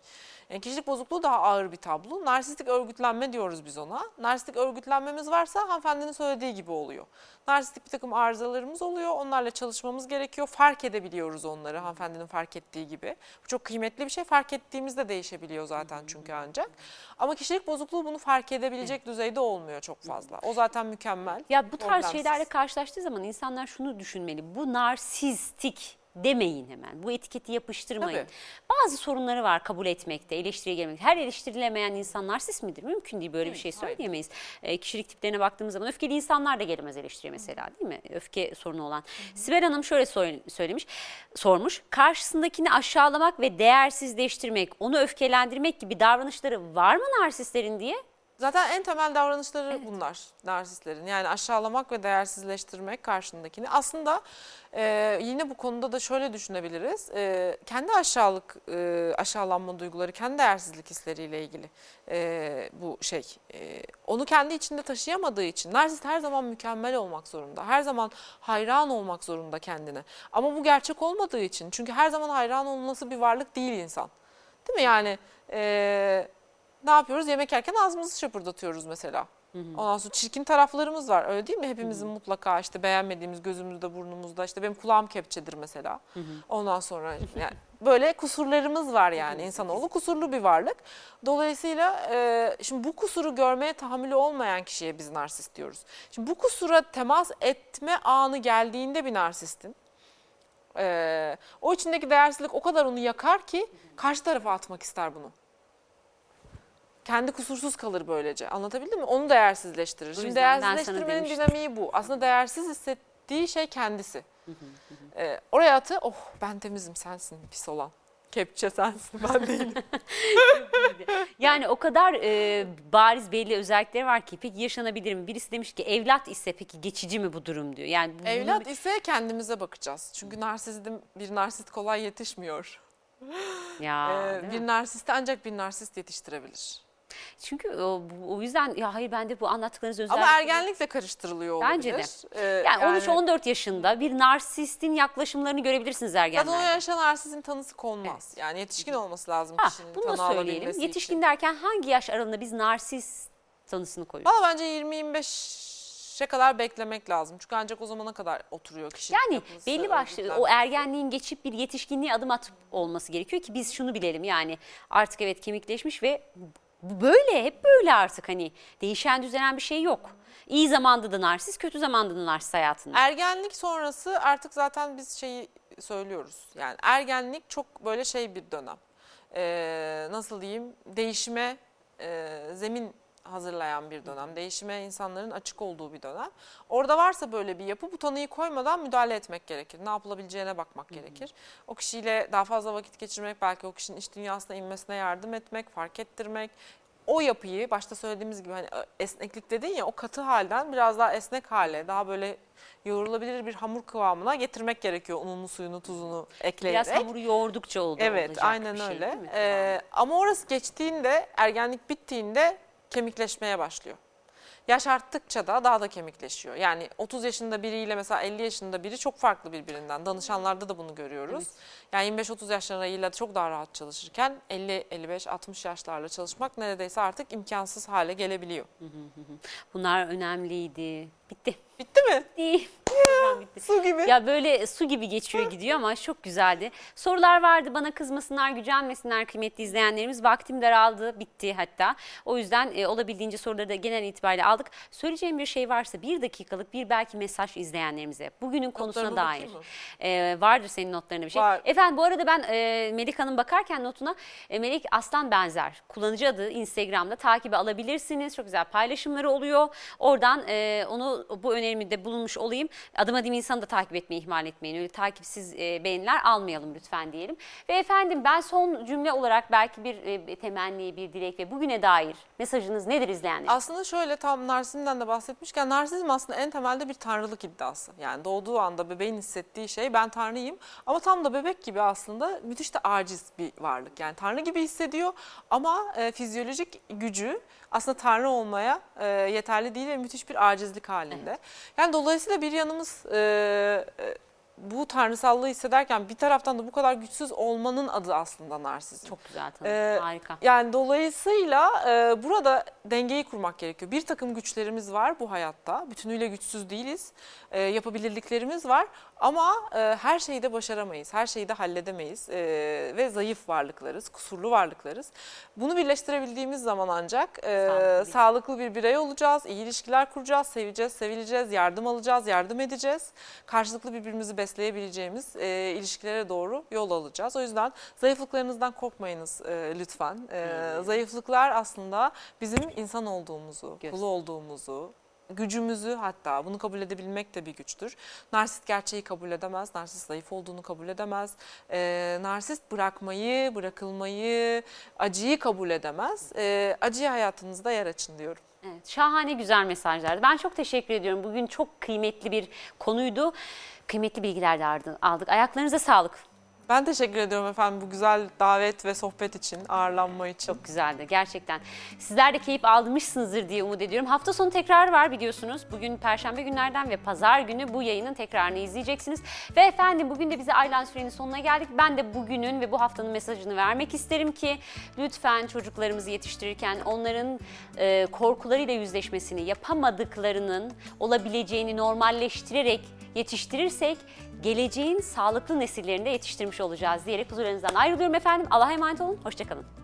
Yani kişilik bozukluğu daha ağır bir tablo. Narsistik örgütlenme diyoruz biz ona. Narsistik örgütlenmemiz varsa hanımefendinin söylediği gibi oluyor. Narsistik bir takım arızalarımız oluyor. Onlarla çalışmamız gerekiyor. Fark edebiliyoruz onları hanımefendinin fark ettiği gibi. Bu çok kıymetli bir şey. Fark ettiğimizde değişebiliyor zaten çünkü ancak. Ama kişilik bozukluğu bunu fark edebilecek düzeyde olmuyor çok fazla. O zaten mükemmel. Ya bu tarz Problemsiz. şeylerle karşılaştığı zaman insanlar şunu düşünmeli. Bu narsistik demeyin hemen. Bu etiketi yapıştırmayın. Tabii. Bazı sorunları var kabul etmekte, eleştiriye gelmekte. Her eleştirilemeyen insan narsist midir? Mümkün değil böyle bir şey söyleyemeyiz. E, kişilik tiplerine baktığımız zaman öfkeli insanlar da gelemez eleştiriye mesela değil mi? Öfke sorunu olan. Sibel Hanım şöyle söylemiş, sormuş. Karşısındakini aşağılamak ve değersizleştirmek, onu öfkelendirmek gibi davranışları var mı narsistlerin diye? Zaten en temel davranışları bunlar narsistlerin. Yani aşağılamak ve değersizleştirmek karşındakini. Aslında e, yine bu konuda da şöyle düşünebiliriz. E, kendi aşağılık, e, aşağılanma duyguları, kendi değersizlik hisleriyle ilgili e, bu şey. E, onu kendi içinde taşıyamadığı için narsist her zaman mükemmel olmak zorunda. Her zaman hayran olmak zorunda kendine. Ama bu gerçek olmadığı için. Çünkü her zaman hayran olması bir varlık değil insan. Değil mi? Yani e, ne yapıyoruz? Yemek yerken ağzımızı şapırdatıyoruz mesela. Ondan sonra çirkin taraflarımız var öyle değil mi? Hepimizin mutlaka işte beğenmediğimiz gözümüzde burnumuzda işte benim kulağım kepçedir mesela. Ondan sonra yani böyle kusurlarımız var yani insanoğlu kusurlu bir varlık. Dolayısıyla e, şimdi bu kusuru görmeye tahammülü olmayan kişiye biz narsist diyoruz. Şimdi bu kusura temas etme anı geldiğinde bir narsistin e, o içindeki değersizlik o kadar onu yakar ki karşı tarafa atmak ister bunu kendi kusursuz kalır böylece. Anlatabildim mi? Onu değersizleştirir. Şimdi değersizleştirmenin dinamiği bu. Aslında değersiz hissettiği şey kendisi. Ee, oraya atı, oh ben temizim sensin pis olan. Kepçe sensin ben değilim. Yani o kadar e, bariz belli özellikleri var ki peki yaşanabilir mi? Birisi demiş ki evlat ise peki geçici mi bu durum diyor. Yani bu- Evlat ise kendimize bakacağız. Çünkü narsizm bir narsist kolay yetişmiyor. ya Ee, bir narsisti ancak bir narsist yetiştirebilir. Çünkü o, o yüzden ya hayır ben de bu anlattıklarınız özellikle Ama ergenlikle karıştırılıyor olabilir. Bence de. Ee, yani 13-14 yaşında bir narsistin yaklaşımlarını görebilirsiniz Zaten o ergenlerde. yaşta narsizm tanısı konmaz. Yani yetişkin olması lazım Ha, kişinin bunu tanı söyleyelim. Yetişkin için. derken hangi yaş aralığında biz narsist tanısını koyuyoruz? Valla bence 20-25'e kadar beklemek lazım. Çünkü ancak o zamana kadar oturuyor kişi. Yani belli başlı o ergenliğin geçip bir yetişkinliğe adım atıp olması gerekiyor ki biz şunu bilelim yani artık evet kemikleşmiş ve böyle hep böyle artık hani değişen düzelen bir şey yok. İyi zamanda da narsist, kötü zamanda da narsist hayatında. Ergenlik sonrası artık zaten biz şeyi söylüyoruz. Yani ergenlik çok böyle şey bir dönem. Ee, nasıl diyeyim? Değişime e, zemin hazırlayan bir dönem. Değişime insanların açık olduğu bir dönem. Orada varsa böyle bir yapı bu tanıyı koymadan müdahale etmek gerekir. Ne yapılabileceğine bakmak gerekir. O kişiyle daha fazla vakit geçirmek, belki o kişinin iş dünyasına inmesine yardım etmek, fark ettirmek, o yapıyı başta söylediğimiz gibi hani esneklik dedin ya o katı halden biraz daha esnek hale daha böyle yoğrulabilir bir hamur kıvamına getirmek gerekiyor ununu suyunu tuzunu ekleyerek. Biraz hamuru yoğurdukça oldu. Evet olacak aynen şey, öyle. Ee, ama orası geçtiğinde ergenlik bittiğinde kemikleşmeye başlıyor. Yaş arttıkça da daha da kemikleşiyor. Yani 30 yaşında biriyle mesela 50 yaşında biri çok farklı birbirinden. Danışanlarda da bunu görüyoruz. Yani 25-30 yaşlarıyla çok daha rahat çalışırken 50-55-60 yaşlarla çalışmak neredeyse artık imkansız hale gelebiliyor. Bunlar önemliydi. Bitti. Bitti mi? Bitti. Program bitti. Su gibi. Ya böyle su gibi geçiyor gidiyor ama çok güzeldi. Sorular vardı bana kızmasınlar, gücenmesinler kıymetli izleyenlerimiz. Vaktim daraldı, bitti hatta. O yüzden e, olabildiğince soruları da genel itibariyle aldık. Söyleyeceğim bir şey varsa bir dakikalık bir belki mesaj izleyenlerimize. Bugünün konusuna dair. bakayım mı? E, vardır senin notlarına bir şey. Var. Efendim bu arada ben e, Melik Hanım bakarken notuna e, Melik Aslan Benzer kullanıcı adı Instagram'da takibi alabilirsiniz. Çok güzel paylaşımları oluyor. Oradan e, onu bu önerimde bulunmuş olayım. Adım adım insanı da takip etmeyi ihmal etmeyin. Öyle takipsiz e, beğeniler almayalım lütfen diyelim. Ve efendim ben son cümle olarak belki bir e, temenni, bir dilek ve bugüne dair mesajınız nedir izleyenler? Aslında şöyle tam narsizmden de bahsetmişken narsizm aslında en temelde bir tanrılık iddiası. Yani doğduğu anda bebeğin hissettiği şey ben tanrıyım ama tam da bebek gibi aslında müthiş de aciz bir varlık. Yani tanrı gibi hissediyor ama e, fizyolojik gücü aslında tanrı olmaya e, yeterli değil ve müthiş bir acizlik halinde. Yani dolayısıyla bir yanımız e, e, bu tanrısallığı hissederken bir taraftan da bu kadar güçsüz olmanın adı aslında narsizm. Çok güzel tanım. Ee, Harika. Yani dolayısıyla e, burada dengeyi kurmak gerekiyor. Bir takım güçlerimiz var bu hayatta. Bütünüyle güçsüz değiliz. E, yapabilirliklerimiz var ama e, her şeyi de başaramayız. Her şeyi de halledemeyiz. E, ve zayıf varlıklarız, kusurlu varlıklarız. Bunu birleştirebildiğimiz zaman ancak e, Sağlıklı bir- sağlıklı bir birey olacağız, iyi ilişkiler kuracağız, seveceğiz, sevileceğiz, yardım alacağız, yardım edeceğiz. Karşılıklı birbirimizi besleyebileceğimiz e, ilişkilere doğru yol alacağız. O yüzden zayıflıklarınızdan korkmayınız e, lütfen. E, Zayıflıklar aslında bizim insan olduğumuzu, kulu olduğumuzu, gücümüzü hatta bunu kabul edebilmek de bir güçtür. Narsist gerçeği kabul edemez, narsist zayıf olduğunu kabul edemez. Ee, narsist bırakmayı, bırakılmayı, acıyı kabul edemez. Ee, acıya hayatınızda yer açın diyorum. Evet, şahane güzel mesajlardı. Ben çok teşekkür ediyorum. Bugün çok kıymetli bir konuydu. Kıymetli bilgiler de aldık. Ayaklarınıza sağlık. Ben teşekkür ediyorum efendim bu güzel davet ve sohbet için, ağırlanma için. Çok güzeldi gerçekten. Sizler de keyif almışsınızdır diye umut ediyorum. Hafta sonu tekrar var biliyorsunuz. Bugün perşembe günlerden ve pazar günü bu yayının tekrarını izleyeceksiniz. Ve efendim bugün de bize ayrılan sürenin sonuna geldik. Ben de bugünün ve bu haftanın mesajını vermek isterim ki lütfen çocuklarımızı yetiştirirken onların e, korkularıyla yüzleşmesini yapamadıklarının olabileceğini normalleştirerek yetiştirirsek geleceğin sağlıklı nesillerini de yetiştirmiş olacağız diyerek huzurlarınızdan ayrılıyorum efendim. Allah'a emanet olun. Hoşçakalın.